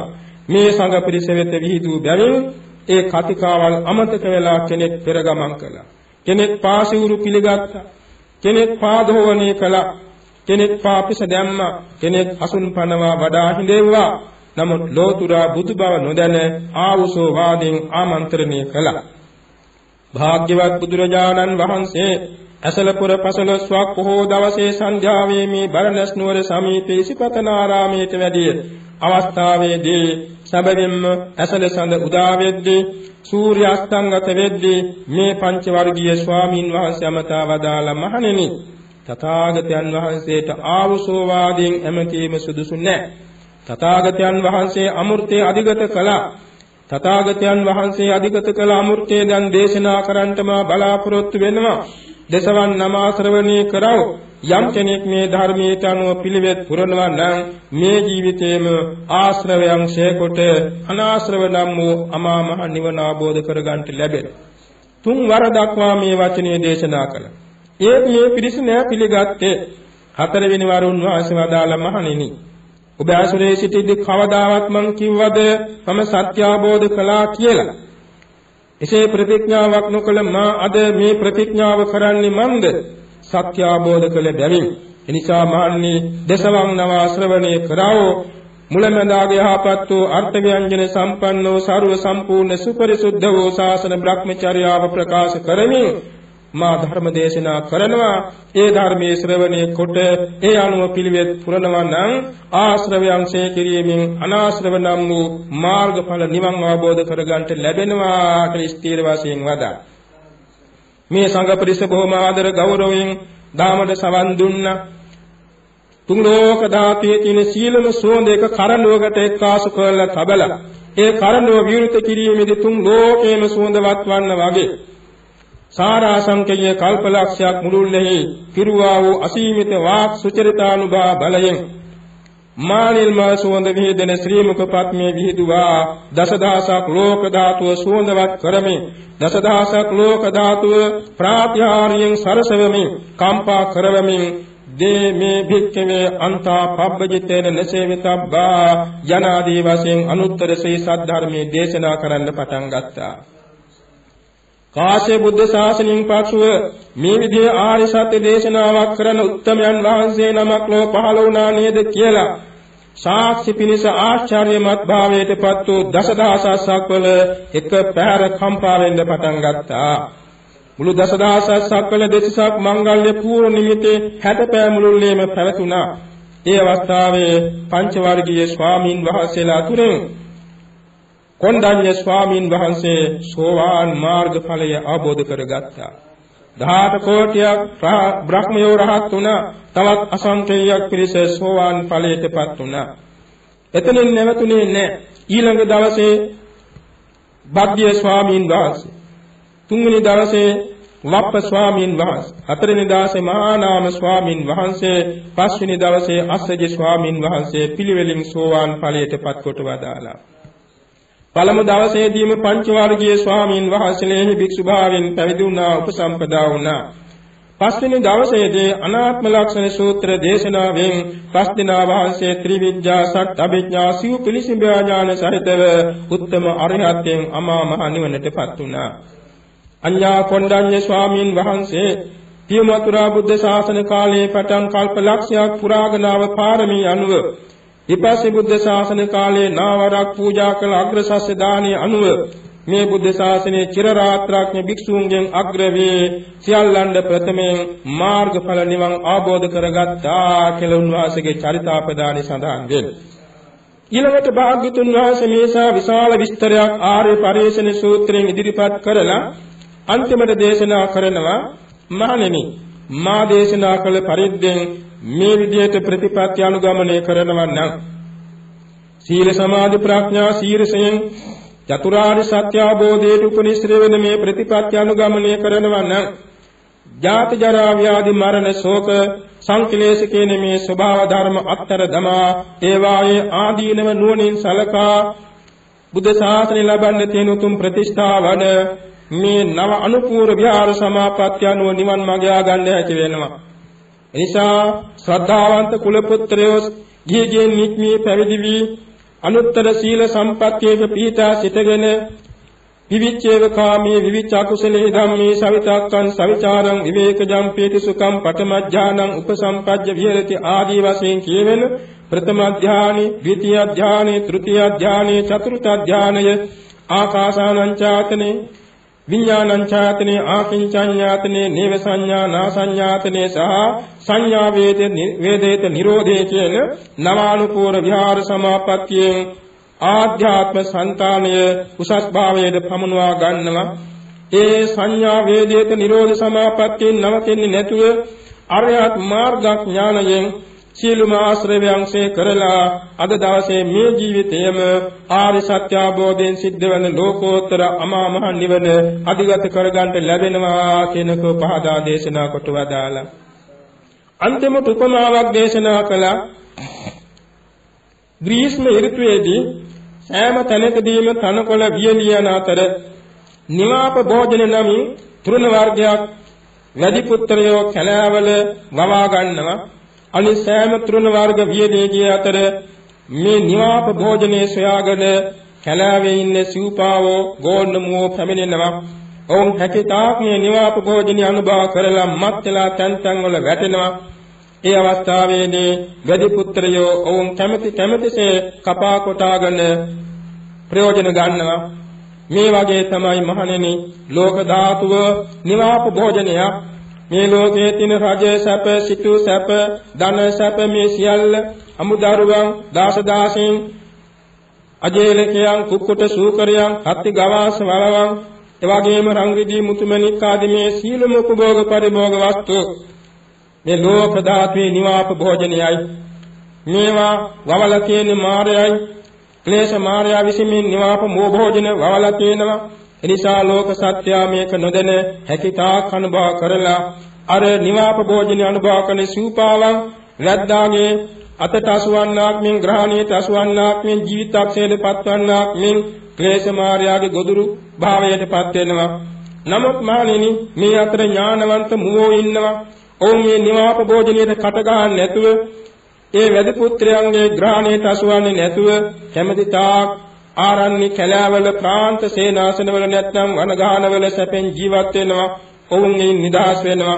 මේ සංඝ පිරිස වෙත විහිදූ බැවින් ඒ කතිකාවල් අමතක වෙලා කෙනෙක් පෙර ගමන් කළා. කෙනෙක් පාසිවුරු පිළිගත්තා. කෙනෙක් පාදෝවණේ කළා. කෙනෙක් පාපිස දැම්මා කෙනෙක් අසුන් පනවා වඩා හිඳෙව්වා නමුත් ලෝතුරා බුදු බව නොදැන ආවුසෝ වාදීන් ආමන්ත්‍රණය කළා භාග්‍යවත් බුදුරජාණන් වහන්සේ ඇසලපුර පසළොස්වක් පොහෝ දවසේ සන්ධ්‍යාවේ මේ බරණස් නුවර සමීපයේ සිපතනාරාමයට වැඩිය අවස්ථාවේදී සැබවින්ම ඇසල සඳ උදා වෙද්දී සූර්ය අස්තංගත වෙද්දී මේ පංච වර්ගීය ස්වාමින් වහන්සේ අමතා වදාළ මහණෙනි තථාගතයන් වහන්සේට ආවුසෝ වාදයෙන් ඇමතීම සුදුසු නැහැ. තථාගතයන් වහන්සේ අමෘතේ අධිගත කළා. තථාගතයන් වහන්සේ අධිගත කළ අමෘතේ දැන් දේශනා කරන්නටම බලාපොරොත්තු වෙනවා. දසවන් නම ශ්‍රවණී කරව යම් කෙනෙක් මේ ධර්මයට අනුව පිළිවෙත් පුරනවා නම් මේ ජීවිතේම ආශ්‍රවයන් ශේකොට අනාශ්‍රව නම් වූ අමා මහ නිවන අවබෝධ කරගන්නට ලැබෙන. තුන් වර දක්වා මේ වචනේ දේශනා කළා. ඒත් මේ පිරිස නෑ පිළිගත්තේ හතරවෙනි වරුන් වහන්සේ වදාළ මහණෙනි ඔබ ආශ්‍රයේ සිටිද්දී කවදාවත් මං කිව්වද මම සත්‍ය අවබෝධ කළා කියලා. එසේ ප්‍රතිඥාවක් නොකළ මා අද මේ ප්‍රතිඥාව කරන්නේ මන්ද? සත්‍ය අවබෝධ කළ බැවින්. එනිසා මහන්නේ දසවං නවා ශ්‍රවණේ කරවෝ. මුලමඳාගේ යහපත් වූ අර්ථ ව්‍යංජන සම්පන්නෝ ਸਰව සම්පූර්ණ සුපරිසුද්ධ වූ ශාසන බ්‍රහ්මචර්යාව ප්‍රකාශ කරමින් මා ධර්ම දේශනා කරනවා. ඒ ධර්මයේ ශ්‍රවණය කොට ඒ අනුව පිළිවෙත් පුරනවා නම් ආශ්‍රවයන්සේ කිරීමෙන් අනාශ්‍රව නම් වූ මාර්ගඵල නිවන් අවබෝධ කරගන්නට ලැබෙනවා කියලා ස්ථීර වශයෙන් වදා මේ සංඝ පරිස බොහොම ආදර ගෞරවයෙන් දාමඩ සවන් දුන්නා. තුන් ලෝක ධාතයේ තියෙන සීලම සෝඳ එක කරඬුවකට එක්කාසු කරලා තබලා ඒ කරඬුව විවෘත කිරීමේදී තුන් ලෝකේම සෝඳවත් වන්න වගේ සාරාසංකේය කල්පලක්ෂයක් මුළුල්ලෙහි පිරුවා වූ අසීමිත වාක් සුචරිතානුභා බලයෙන් මානිල් මා සුවඳ විහිදෙන ශ්‍රී මුඛ පත්මේ විහිදුවා. දසදහසක් ලෝක ධාතුව සුවඳවත් කරමින් දසදහසක් ලෝක ධාතුව ප්‍රාත්‍යාරියෙන් සරසවමින් කම්පා කරවමින් දේ මේ භික්ඛවේ අන්තා පබ්බජිතේන නසේවිතබ්බා යනාදී වශයෙන් අනුත්තර ශ්‍රී සද්ධර්මයේ දේශනා කරන්න පටන් ගත්තා. කාශ්‍යප බුද්ධ ශාසනයෙන් පසුව මේ විදිහේ ආර්ය සත්‍ය දේශනාවක් කරන උත්තමයන් වහන්සේ නමක් ලෝ පහළ වුණා නේද කියලා සාක්ෂි පිණිස ආශ්චර්යමත් භාවයට පත් වූ දසදහසක් වල එක පැහැර කම්පා වෙන්න පටන් ගත්තා. මුළු දසදහසක් වල දෙසසක් මංගල්‍ය පූර්ව නිමිතේ 60 පෑ මුළුල්ලේම පැවතුණා. ඒ අවස්ථාවේ පංච වර්ගීය ස්වාමින් වහන්සේලා අතුරින් කොණ්ඩඤ්ඤ ස්වාමීන් වහන්සේ සෝවාන් මාර්ගඵලය අවබෝධ කරගත්තා. 18 කෝටියක් බ්‍රහ්මයෝ රහත් වුණා. තවත් අසංඛේයයක් පිරිස සෝවාන් ඵලයටපත් වුණා. එතනින් නැවතුනේ නැහැ. ඊළඟ දවසේ භග්‍ය ස්වාමීන් වහන්සේ තුන්වෙනි දවසේ වප්ප ස්වාමීන් වහන්සේ හතරවෙනි දවසේ මහා නාම ස්වාමීන් වහන්සේ පස්වෙනි දවසේ අස්සජි ස්වාමීන් වහන්සේ පිළිවෙලින් සෝවාන් ඵලයටපත් කොට වදාලා පළමු දවසේදීම පංච වර්ගීය ස්වාමීන් වහන්සේලෙහි භික්ෂු භාවයෙන් පැවිදි වුණා උපසම්පදා වුණා. පස්වෙනි දවසේදී අනාත්ම ලක්ෂණ සූත්‍ර දේශනාවෙන් පස් දිනා වහන්සේ ත්‍රිවිද්‍යා සත් අභිඥා සිව් පිළිසිඹා ඥාන සහිතව උත්තම අරිහත්යෙන් අමා මහ නිවනටපත් වුණා. අඤ්ඤා කොණ්ඩඤ්ඤ ස්වාමීන් වහන්සේ පියමතුරා බුද්ධ ශාසන කාලයේ පටන් කල්ප ලක්ෂයක් පුරාගෙන ආව පාරමී අනුව ඊපස්සේ බුද්ධ ශාසන කාලයේ නාවරක් පූජා කළ අග්‍රසස්්‍ය දානයේ අනුව මේ බුද්ධ ශාසනයේ චිර රාත්‍රාඥ භික්ෂූන්ගෙන් අග්‍ර වේ සියල්ලන්ද ප්‍රථමයෙන් මාර්ගඵල නිවන් අවබෝධ කරගත්තා කියලා උන්වහන්සේගේ චරිතාපදානි සඳහන් වේ. ඊළඟට භාග්‍යතුන් වහන්සේ මේසා විශාල විස්තරයක් ආර්ය පරිශන සූත්‍රයෙන් ඉදිරිපත් කරලා අන්තිමට දේශනා කරනවා මහණෙනි මා දේශනා කළ පරිද්දෙන් මේ විදිහට ප්‍රතිපත්ති අනුගමනය කරනවා නම් සීල සමාධි ප්‍රඥා සීරසයෙන් චතුරාර්ය සත්‍ය අවබෝධයට උපනිශ්‍රේ වෙන මේ ප්‍රතිපත්ති අනුගමනය කරනවා නම් ජාති ජරා ව්‍යාධි මරණ ශෝක සංකලේශ කියන මේ ස්වභාව ධර්ම අත්තර දමා ඒවායේ ආදීනව නුවණින් සලකා බුද්ධ ශාසනය ලබන්න තියෙන උතුම් ප්‍රතිෂ්ඨාවන මේ නව අනුපූර්ව විහාර සමාපත්තිය අනුව නිවන් මාර්ගය ගන්න හැකි වෙනවා. එනිසා ශ්‍රද්ධාවන්ත කුල පුත්‍රයෝ ගිහිගෙන් නික්මී පැවිදි වී අනුත්තර සීල සම්පත්තියක පීඨා සිටගෙන විවිච්ඡේව කාමී විවිච්ඡ කුසලේ ධම්මේ සවිතක්කං සවිචාරං විවේකජම් පීති සුඛං පඨමඥානං උපසම්පජ්ජ විහෙරති ආදී වශයෙන් කියවෙන ප්‍රථම අධ්‍යානෙ, ද්විතිය අධ්‍යානෙ, තෘතිය අධ්‍යානෙ, චතුර්ථ අධ්‍යානය ආකාසානං චාතනේ විඥානං ඡාතනේ ආකින්චඤ්ඤාතනේ නේව සංඥා නාසඤ්ඤාතනේ සහ සංඥා වේදේත නිරෝධේ කියන නවානුපූර විහාර සමාපත්තියෙන් ආධ්‍යාත්ම సంతානය උසස් භාවයට පමුණවා ගන්නවා. ඒ සංඥා වේදේත නිරෝධ සමාපත්තියෙන් නවතින්නේ නැතුව අරහත් මාර්ග ඥානයෙන් සියලුම ආශ්‍රවයන්සේ කරලා අද දවසේ මේ ජීවිතයම ආරි සත්‍ය අවබෝධයෙන් සිද්ධ වෙන ලෝකෝත්තර අමා මහ නිවන අධිගත කරගන්න ලැබෙනවා කියනක පහදා දේශනා කොට වදාලා අන්තිම උපමාවක් දේශනා කළා. ග්‍රීස්ම ඍතුවේදී සෑම තැනකදීම තනකොළ වියලියන අතර නිවාප භෝජන නමින් තෘණ වර්ගයක් වැඩි පුත්‍රයෝ කැලෑවල වවා ගන්නවා. අනිත් සෑම තෘණ වර්ග වියදීගේ අතර මේ නිවාප භෝජනයේ සොයාගෙන කැලෑවේ ඉන්න සිව්පාවෝ ගෝන්නමුවෝ පැමිණෙනවා. ඔවුන් හැකිතාක් මේ නිවාප භෝජනිය අනුභව කරලා මත් වෙලා තැන් තැන් වල වැටෙනවා. ඒ අවස්ථාවේදී වැඩි පුත්‍රයෝ ඔවුන් කැමැති කැමැතිසේ කපා කොටාගෙන ප්‍රයෝජන ගන්නවා. මේ වගේ තමයි මහණෙනි ලෝක ධාතුව නිවාප භෝජනයක් මේ ලෝකයේ තියෙන රජ සැප සිටු සැප ධන සැප මේ සියල්ල අමුදරුවන් දාස දාසීන් අජේලකයන් කුක්කුට සූකරයන් හත්ති ගවාස වලවන් එවැගේම රංගිදී මුතුමැණික් ආදී මේ සීලම උපභෝග පරිභෝග වස්තු. මේ ලෝක ධාතුවේ නිවාප භෝජනයයි. මේවා වවල තියෙන මායයි ක්ලේශ මායя විසින් නිවාප මෝ භෝජන වවල තියෙනවා. එනිසා ලෝක සත්‍යා මේක නොදැන හැකිතාක් අනුභව කරලා අර නිවාප භෝජන අනුභව කරන සූපාවන් රද්දාගේ අතට අසුවන්නාක් මෙන් ග්‍රහණයට අසුවන්නාක් මෙන් ජීවිතක්ෂේද පත්වන්නාක් මෙන් ක්ලේශ මාර්යාගේ ගොදුරු භාවයටපත් වෙනවා. නමුත් මානෙනි මේ අතර ඥානවන්ත මුවෝ ඉන්නවා. ඔවුන් මේ නිවාප භෝජනයට කට ගහන්නේ නැතුව ඒ වැදි පුත්‍රයන්ගේ ග්‍රහණයට අසුවන්නේ නැතුව කැමැති තාක් ආරණ්‍ය කැලෑවල ප්‍රාන්ත සේනාසනවල නැත්නම් වනගහනවල සැපෙන් ජීවත් වෙනවා ඔවුන් නිදහස් වෙනවා.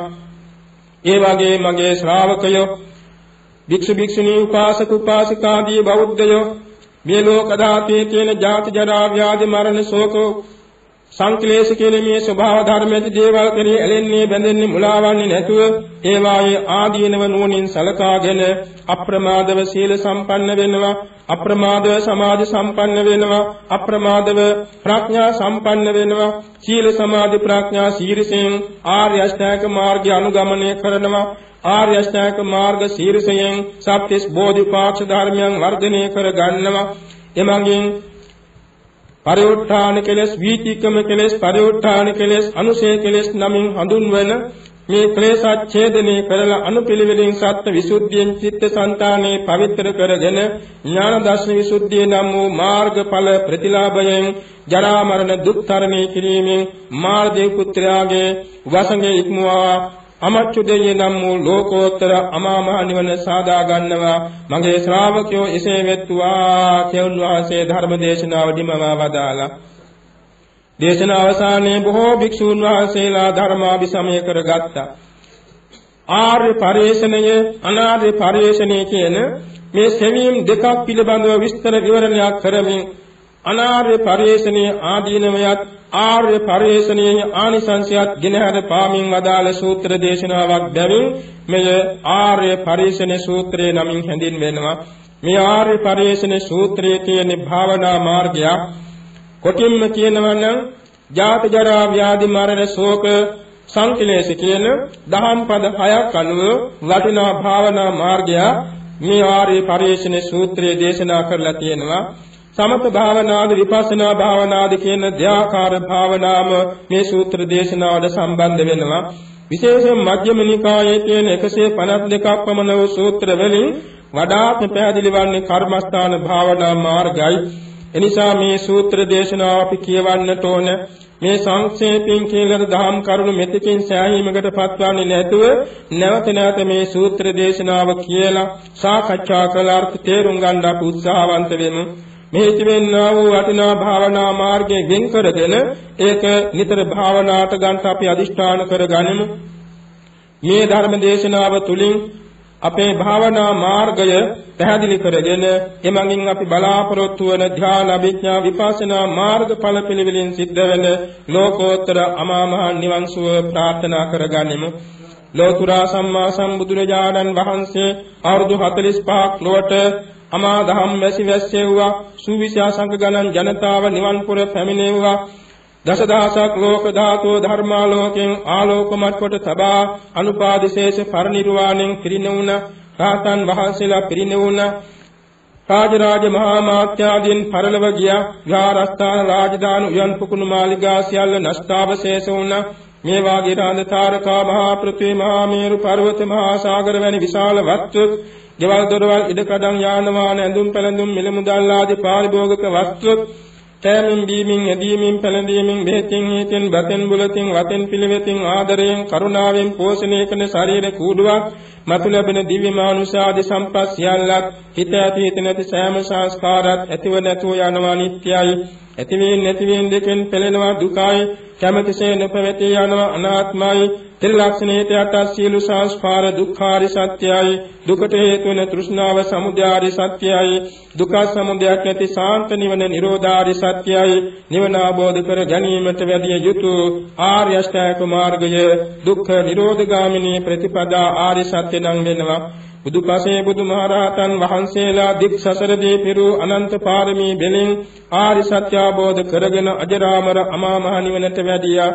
ඒ වගේ මගේ ශ්‍රාවකයෝ භික්ෂු භික්ෂුණී උපාසක උපාසිකාදී බෞද්ධයෝ මේ ලෝක ධාතයේ තියෙන ජාති ජරා ව්‍යාධි මරණ ශෝක සංක්ලේශ කියන මේ ස්වභාව ධර්මයේ දේවල් කෙරෙහි ඇලෙන්නේ බැඳෙන්නේ මුලාවන්නේ නැතුව ඒවායේ ආදීනව නුවණින් සලකාගෙන අප්‍රමාදව සීල සම්පන්න වෙනවා අප්‍රමාදව සමාධි සම්පන්න වෙනවා අප්‍රමාදව ප්‍රඥා සම්පන්න වෙනවා සීල සමාධි ප්‍රඥා සීරසෙන් ආර්ය අෂ්ටාංග මාර්ගය අනුගමනය කරනවා ආර්ය අෂ්ටාංග මාර්ග සීරසයෙන් සත්‍තිස් බෝධිපාක්ෂ ධර්මයන් වර්ධනය කර ගන්නවා එමගින් පරිඋත්ථාන කෙලෙස් වීතිකම කෙලෙස් පරිඋත්ථාන කෙලෙස් අනුසය කෙලෙස් නමින් හඳුන්වන මේ ක්ලේශච්ඡේදනය කරලා අනුපිළිවෙලින් සත්‍ය විසුද්ධියෙන් චිත්ත සංතානේ පවිත්‍ර කරගෙන ඥාන දර්ශන විසුද්ධිය නම් වූ මාර්ගඵල ප්‍රතිලාභයෙන් ජරා මරණ දුක් තරණය කිරීමෙන් මාර්දේ පුත්‍රයාගේ වසඟේ ඉක්මවා අමච්චු දෙය නම් වූ ලෝකෝත්තර අමා මහ නිවන සාදා ගන්නවා. මගේ ශ්‍රාවකයෝ එසේ වෙත්වා. කෙවුන් වහන්සේ ධර්ම දේශනාව දිමවා වදාලා දේශන අවසානයේ බොහෝ භික්ෂූන් වහන්සේලා ධර්මාභිසමය කරගත්තා. ආර්ය පරිශ්‍රණය අනාර්ය පරිශ්‍රණය කියන මේ සෙවීම් දෙකක් පිළිබඳව විස්තර විවරණයක් කරමින් අනාර්ය පරිශ්‍රණයේ ආදීනමයත් ආර්ය පරිශ්‍රණයේ ආනිසංසයත් ගෙනහැර පාමින් වදාළ සූත්‍ර දේශනාවක් බැවින් මෙය ආර්ය පරිශ්‍රණ සූත්‍රයේ නමින් හැඳින්වෙනවා. මේ ආර්ය පරිශ්‍රණ සූත්‍රයේ තියෙන භාවනා මාර්ගයක් කොටින්ම කියනවා නම් ජාති ජරා ව්‍යාධි මරණ ශෝක සංකලේශ කියන දහම් පද හයක් අනුව වටිනා භාවනා මාර්ගය මේ ආර්ය පරිශ්‍රණ සූත්‍රයේ දේශනා කරලා තියෙනවා සමත භාවනාද විපස්සනා භාවනාද කියන ධ්‍යාකාර භාවනාම මේ සූත්‍ර දේශනාවට සම්බන්ධ වෙනවා. විශේෂයෙන් මධ්‍යම නිකායේ තියෙන 152ක් පමණ වූ සූත්‍ර වලින් වඩාත් පැහැදිලි වන්නේ කර්මස්ථාන භාවනා මාර්ගයි. එනිසා මේ සූත්‍ර දේශනාව අපි කියවන්නට ඕන. මේ සංක්ෂේපයෙන් කියලා දහම් කරුණු මෙතකින් සෑහීමකට පත්වන්නේ නැතුව නැවත නැවත මේ සූත්‍ර දේශනාව කියලා සාකච්ඡා කළ අර්ථ තේරුම් ගන්න අපි උත්සාහවන්ත වෙමු. මේ තිබෙනා වූ වටිනා භාවනා මාර්ගයෙන් වෙන් කරගෙන ඒක නිතර භාවනාට ගන්න අපි අදිෂ්ඨාන කරගනිමු. මේ ධර්ම දේශනාව තුලින් අපේ භාවනා මාර්ගය පැහැදිලි කරගෙන එමඟින් අපි බලාපොරොත්තු වන ධ්‍යාන අභිඥා විපස්සනා මාර්ගඵල පිළිවෙලින් සිද්ධ වෙන ලෝකෝත්තර අමා මහ නිවන් සුව ප්‍රාර්ථනා කරගනිමු. ලෝතුරා සම්මා සම්බුදුරජාණන් වහන්සේ අවුරුදු 45ක් ලොවට අමා දහම් වැසි වැස්සෙව්වා සූවිසි සංඝ ගණන් ජනතාව නිවන් පුර පැමිණෙව්වා. දසදහසක් ලෝක ධාතෝ ධර්මාලෝකෙන් ආලෝකමත් කොට තබා අනුපාදිශේෂ පරිනිර්වාණයෙන් පිරිනවුණ රාතන් වහන්සේලා පිරිනවුණ රාජරාජ මහා මාත්‍යාදීන් පරලව ගියා විහාරස්ථාන රාජධානි උයන් පුකුණු මාලිගා සියල්ල නෂ්ඨාවශේෂ වුණා මේ වාගේ රාඳ තාරකා මහා පෘථිවි මහා මේරු පර්වත මහා සාගර වැනි විශාල වස්තු ගෙවල් දොරවල් ඉඩකඩම් යාන වාහන ඇඳුම් පැළඳුම් මිල මුදල් ආදී පාරිභෝගික වස්තු කෑමෙන් බීමෙන් ඇදීමෙන් පැළඳීමෙන් බෙහෙතින් හේතෙන් බතෙන් බුලතින් වතෙන් පිළිවෙතින් ආදරයෙන් කරුණාවෙන් පෝෂණය කරන ශරීර කූඩුවක් මතු ලැබෙන දිව්‍ය මානුෂාදී සම්පත් සියල්ලක් හිත ඇති හිත නැති සෑම සංස්කාරات ඇතිව නැතුව යනවා නිට්ටයයි. ඇතිවීම නැතිවීම දෙකෙන් පෙළෙනවා දුකයි. කැමැතිසේ නොපැවතී යනවා අනාත්මයි. ත්‍රිලක්ෂණයට යට සියලු සංස්කාර දුක්ඛාරි සත්‍යයි දුකට හේතු වෙන තෘෂ්ණාව සමුදයාරි සත්‍යයි දුක සමුදයක් නැති සාන්ත නිවන නිරෝධාරි සත්‍යයි නිවන අවබෝධ කර ගැනීමට වැඩිය යුතු ආර්ය අෂ්ටාංග මාර්ගය දුක්ඛ නිරෝධගාමිනී ප්‍රතිපදා ආර්ය සත්‍ය නම් වෙනවා. බුදුපසේ බුදුමහරහතන් වහන්සේලා දික් සසරදී පිරු අනන්ත පාරමී බෙලින් ආරි සත්‍ය අවබෝධ කරගෙන අජරාමර අමා මහ නිවනට වැඩියා.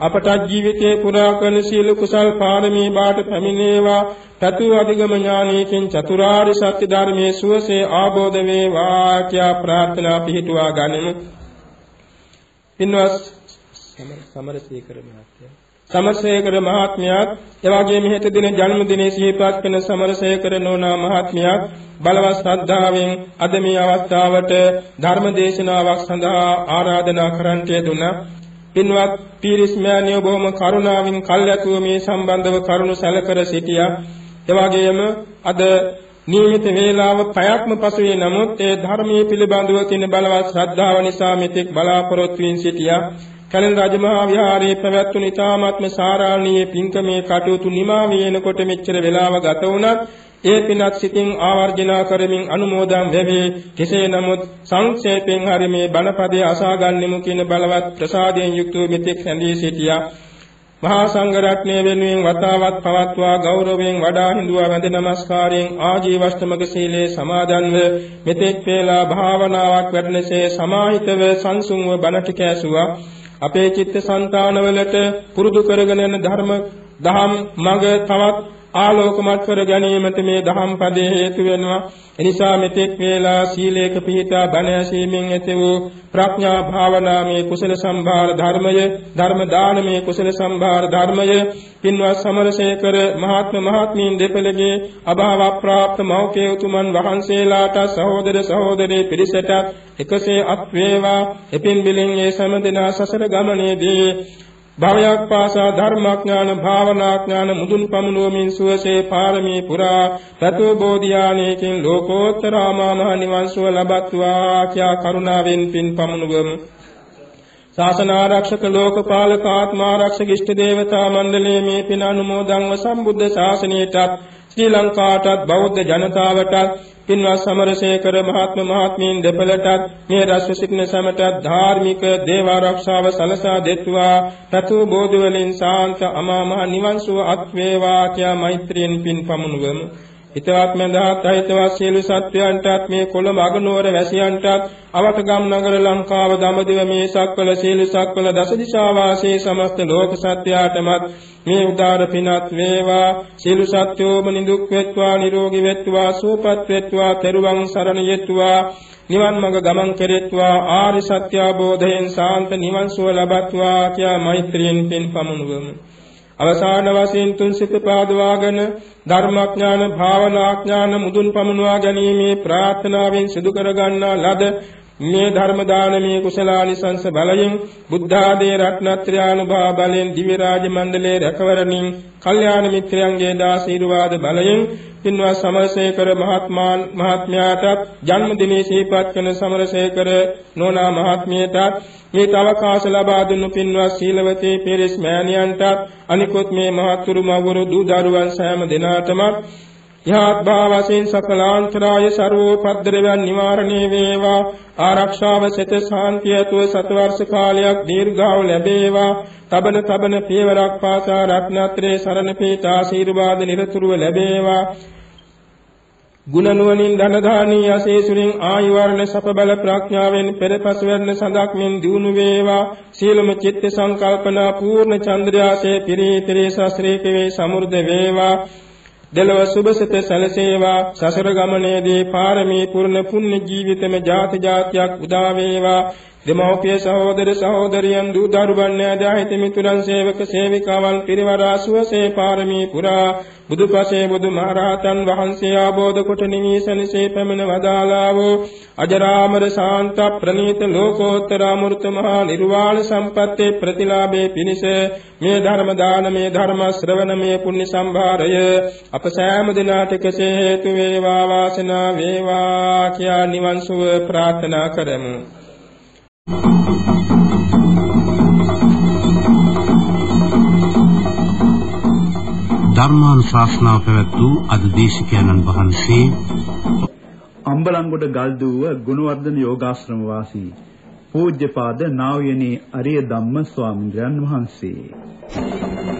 අපට ජීවිතේ පුරා කරන සීල කුසල් පාරමී බාට පැමිණේවා තතු අධිගම ඥානයකින් චතුරාර්ය සත්‍ය ධර්මයේ සුවසේ ආબોධ වේවා කියා ප්‍රාර්ථනා පිහිටුවා ගනිමු. පින්වත් සමරසීකර මහත්තයා සමරසේකර මහත්මයාත් එවාගේම හෙට දින ජන්මදිනයේ සිහිපත් කරන සමරසේකර නෝනා මහත්මයාත් බලවත් ශ්‍රද්ධාවෙන් අද මේ අවස්ථාවට ධර්ම දේශනාවක් සඳහා ආරාධනා කරන්නට යෙදුණා. පින්වත් පීරිස් මෑණියෝ බොහොම කරුණාවෙන් කල්ැතුව මේ සම්බන්ධව කරුණු සැලකර සිටියා. එවාගේම අද නියමිත වේලාව පැයක්ම පසුවේ නමුත් ඒ ධර්මයේ පිළිබඳව තියෙන බලවත් ශ්‍රද්ධාව නිසා මෙතෙක් බලාපොරොත්තු වෙමින් සිටියා. කලින් රජමහා විහාරයේ පැවැත්වුණු ඊ타මාත්ම සාරාණීය පින්කමේ කටයුතු නිමා වේනකොට මෙච්චර වේලාව ගත වුණත් ඒ පිනත් සිතින් ආවර්ජනා කරමින් අනුමෝදන් වෙවේ. කෙසේ නමුත් සංක්ෂේපයෙන් හරි මේ බණපදයේ අසා ගන්නෙමු කියන බලවත් ප්‍රසාදයෙන් යුක්තව මෙතෙක් හැඳී සිටියා. මහා සංඝ රත්නය වෙනුවෙන් වතාවත් පවත්වා ගෞරවයෙන් වඩා හිඳුවා වැඳ නමස්කාරයෙන් ආජීවශ්‍රමක සීලේ සමාදන්ව මෙතෙක් වේලා භාවනාවක් වැඩනසේ සමාහිතව සංසුන්ව බණ ටික ඇසුවා. අපේ චිත්ත සංතානවලට පුරුදු කරගෙන යන ධර්ම දහම් මඟ තවත් ආලෝකමත් කර ගැනීමට මේ දහම් පදේ හේතු වෙනවා. එනිසා මෙතෙක් වේලා සීලේක පිහිටා බණ ඇසීමෙන් ඇති වූ ප්‍රඥා භාවනාමේ කුසල සම්භාර ධර්මය, ධර්ම දානමේ කුසල සම්භාර ධර්මය, පින්වත් සමරසේකර මහත්ම මහත්මීන් දෙපළගේ අභාව ප්‍රාප්ත මෞඛ්‍ය උතුමන් වහන්සේලාට සහෝදර සහෝදරී පිරිසට එකසේ අත් වේවා. එපින් බිලින් ඒ සෑම දිනා සසර ගමනේදී භවයක් පාසා ධර්මාඥාන භාවනාඥාන මුදුන් පමුණුවමින් සුවසේ පාරමී පුරා තතෝ බෝධියානේකින් ලෝකෝත්තර ආමා මහ නිවන් සුව ලබත්වා කියා කරුණාවෙන් පින් පමුණුවමු. ශාසන ආරක්ෂක ලෝකපාලක ආත්මාරක්ෂක ඉෂ්ට දේවතා මණ්ඩලයේ මේ පින අනුමෝදන්ව සම්බුද්ධ ශාසනයටත් ශ්‍රී ලංකාවටත් බෞද්ධ ජනතාවටත් පින්වත් සමරසේකර මහත්ම මහත්මීන් දෙපළටත් මේ රැස්ව සිටින සමටත් ධාර්මික දේව ආරක්ෂාව සලසා දෙත්වා. තතු බෝධි වලින් සාන්ත අමා මහ නිවන් සුව අත් වේවා කියා මෛත්‍රියෙන් පින් පමුණුවමු. හිතවත් මඳහත් අහිතවත් සියලු සත්වයන්ටත් මේ කොළඹ අගනුවර වැසියන්ටත් අවතගම් නගර ලංකාව දඹදිව මේ සක්වල සියලු සක්වල දස දිශා වාසී සමස්ත ලෝක සත්‍යයටමත් මේ උදාර පිනත් වේවා. සියලු සත්වෝම නිදුක් වෙත්වා නිරෝගී වෙත්වා සුවපත් වෙත්වා තෙරුවන් සරණ යෙත්වා. නිවන් මඟ ගමන් කෙරෙත්වා. ආරි සත්‍ය අවබෝධයෙන් සාන්ත නිවන් සුව ලබත්වා කියා මෛත්‍රියෙන් පින් පමුණුවමු. අවසාන වශයෙන් තුන් සිත පාදවාගෙන ධර්මාඥාන භාවනාඥාන මුදුන් පමුණවා ගැනීමේ ප්‍රාර්ථනාවෙන් සිදු කරගන්නා ලද මේ ධර්ම දානමේ කුසලානිසංස බලයෙන් බුද්ධ ආදී රත්නත්‍රානුභාව බලයෙන් දිව්‍ය රාජ මණ්ඩලයේ රැකවරණින් කල්යාණ මිත්‍රයන්ගේ දාසීර්වාද බලයෙන් පින්වත් සමරසේකර මහත්මාන් මහත්මයාටත් ජන්මදිනයේ සිහිපත් කරන සමරසේකර නෝනා මහත්මියටත් මේ අවකාශ ලබා දුන්නු පින්වත් සීලවතී පෙරස් මෑණියන්ටත් අනිකුත් මේ මහත්තුරු මවුරු දූ දරුවන් සෑම දෙනාටම යහත් භාවයෙන් සකලාන්තරාය ਸਰවෝපද්දරයන් නිවාරණය වේවා. ආරක්ෂාව සෙත ශාන්තියතුව සතවර්ෂ කාලයක් දීර්ඝාව ලැබේවා. තබන තබන පියවරක් පාසා රත්නත්‍රේ සරණ පීත ආශීර්වාද නිරතුරුව ලැබේවා. ගුණ නුවණින් ධන දානී අසේසුරින් ආයු වර්ණ සප බල ප්‍රඥාවෙන් පෙරපස වෙන්න සඳක් මෙන් දිනු වේවා. සීලම චිත්ත සංකල්පනා පූර්ණ චන්ද්‍රයාසේ පිරීතරේ ශාස්ත්‍රයේ වේ සමෘද්ධ වේවා. දෙලව සුභසිත සැලසේවා. සසර ගමනේදී පාරමී පුරණ පුණ්‍ය ජීවිතම ජාති ජාතියක් උදා වේවා. දෙමෝපිය සහෝදර සහෝදරියන් දූ දරුවන් ඥාදාහිත මිතුරන් සේවක සේවිකාවන් පිරිවරා සුවසේ පාරමී පුරා බුදුපසේ බුදුමහරහතන් වහන්සේ ආબોධ කොට නිවිසනසේ පැමිණ වදාලා වූ අජරාමර ශාන්ත ප්‍රණීත ලෝකෝත්තර අමෘත මහා නිර්වාණ සම්පත්තේ ප්‍රතිලාභේ පිණිස මේ ධර්ම දානමේ ධර්ම ශ්‍රවණමේ පුණ්‍ය සම්භාරය අප සෑම දිනාට කෙසේ හේතු වේවා වාසනාව වේවා කියා නිවන් සුව ප්‍රාර්ථනා කරමු. ධර්මානුශාසනාව පැවැත් වූ අද දේශකයන්න් වහන්සේ අම්බලන්ගොඩ ගල්දුව ගුණවර්ධන යෝගාශ්‍රම වාසී පූජ්‍යපාද නා වූ යනි අරිය ධම්ම ස්වාමීන් වහන්සේ.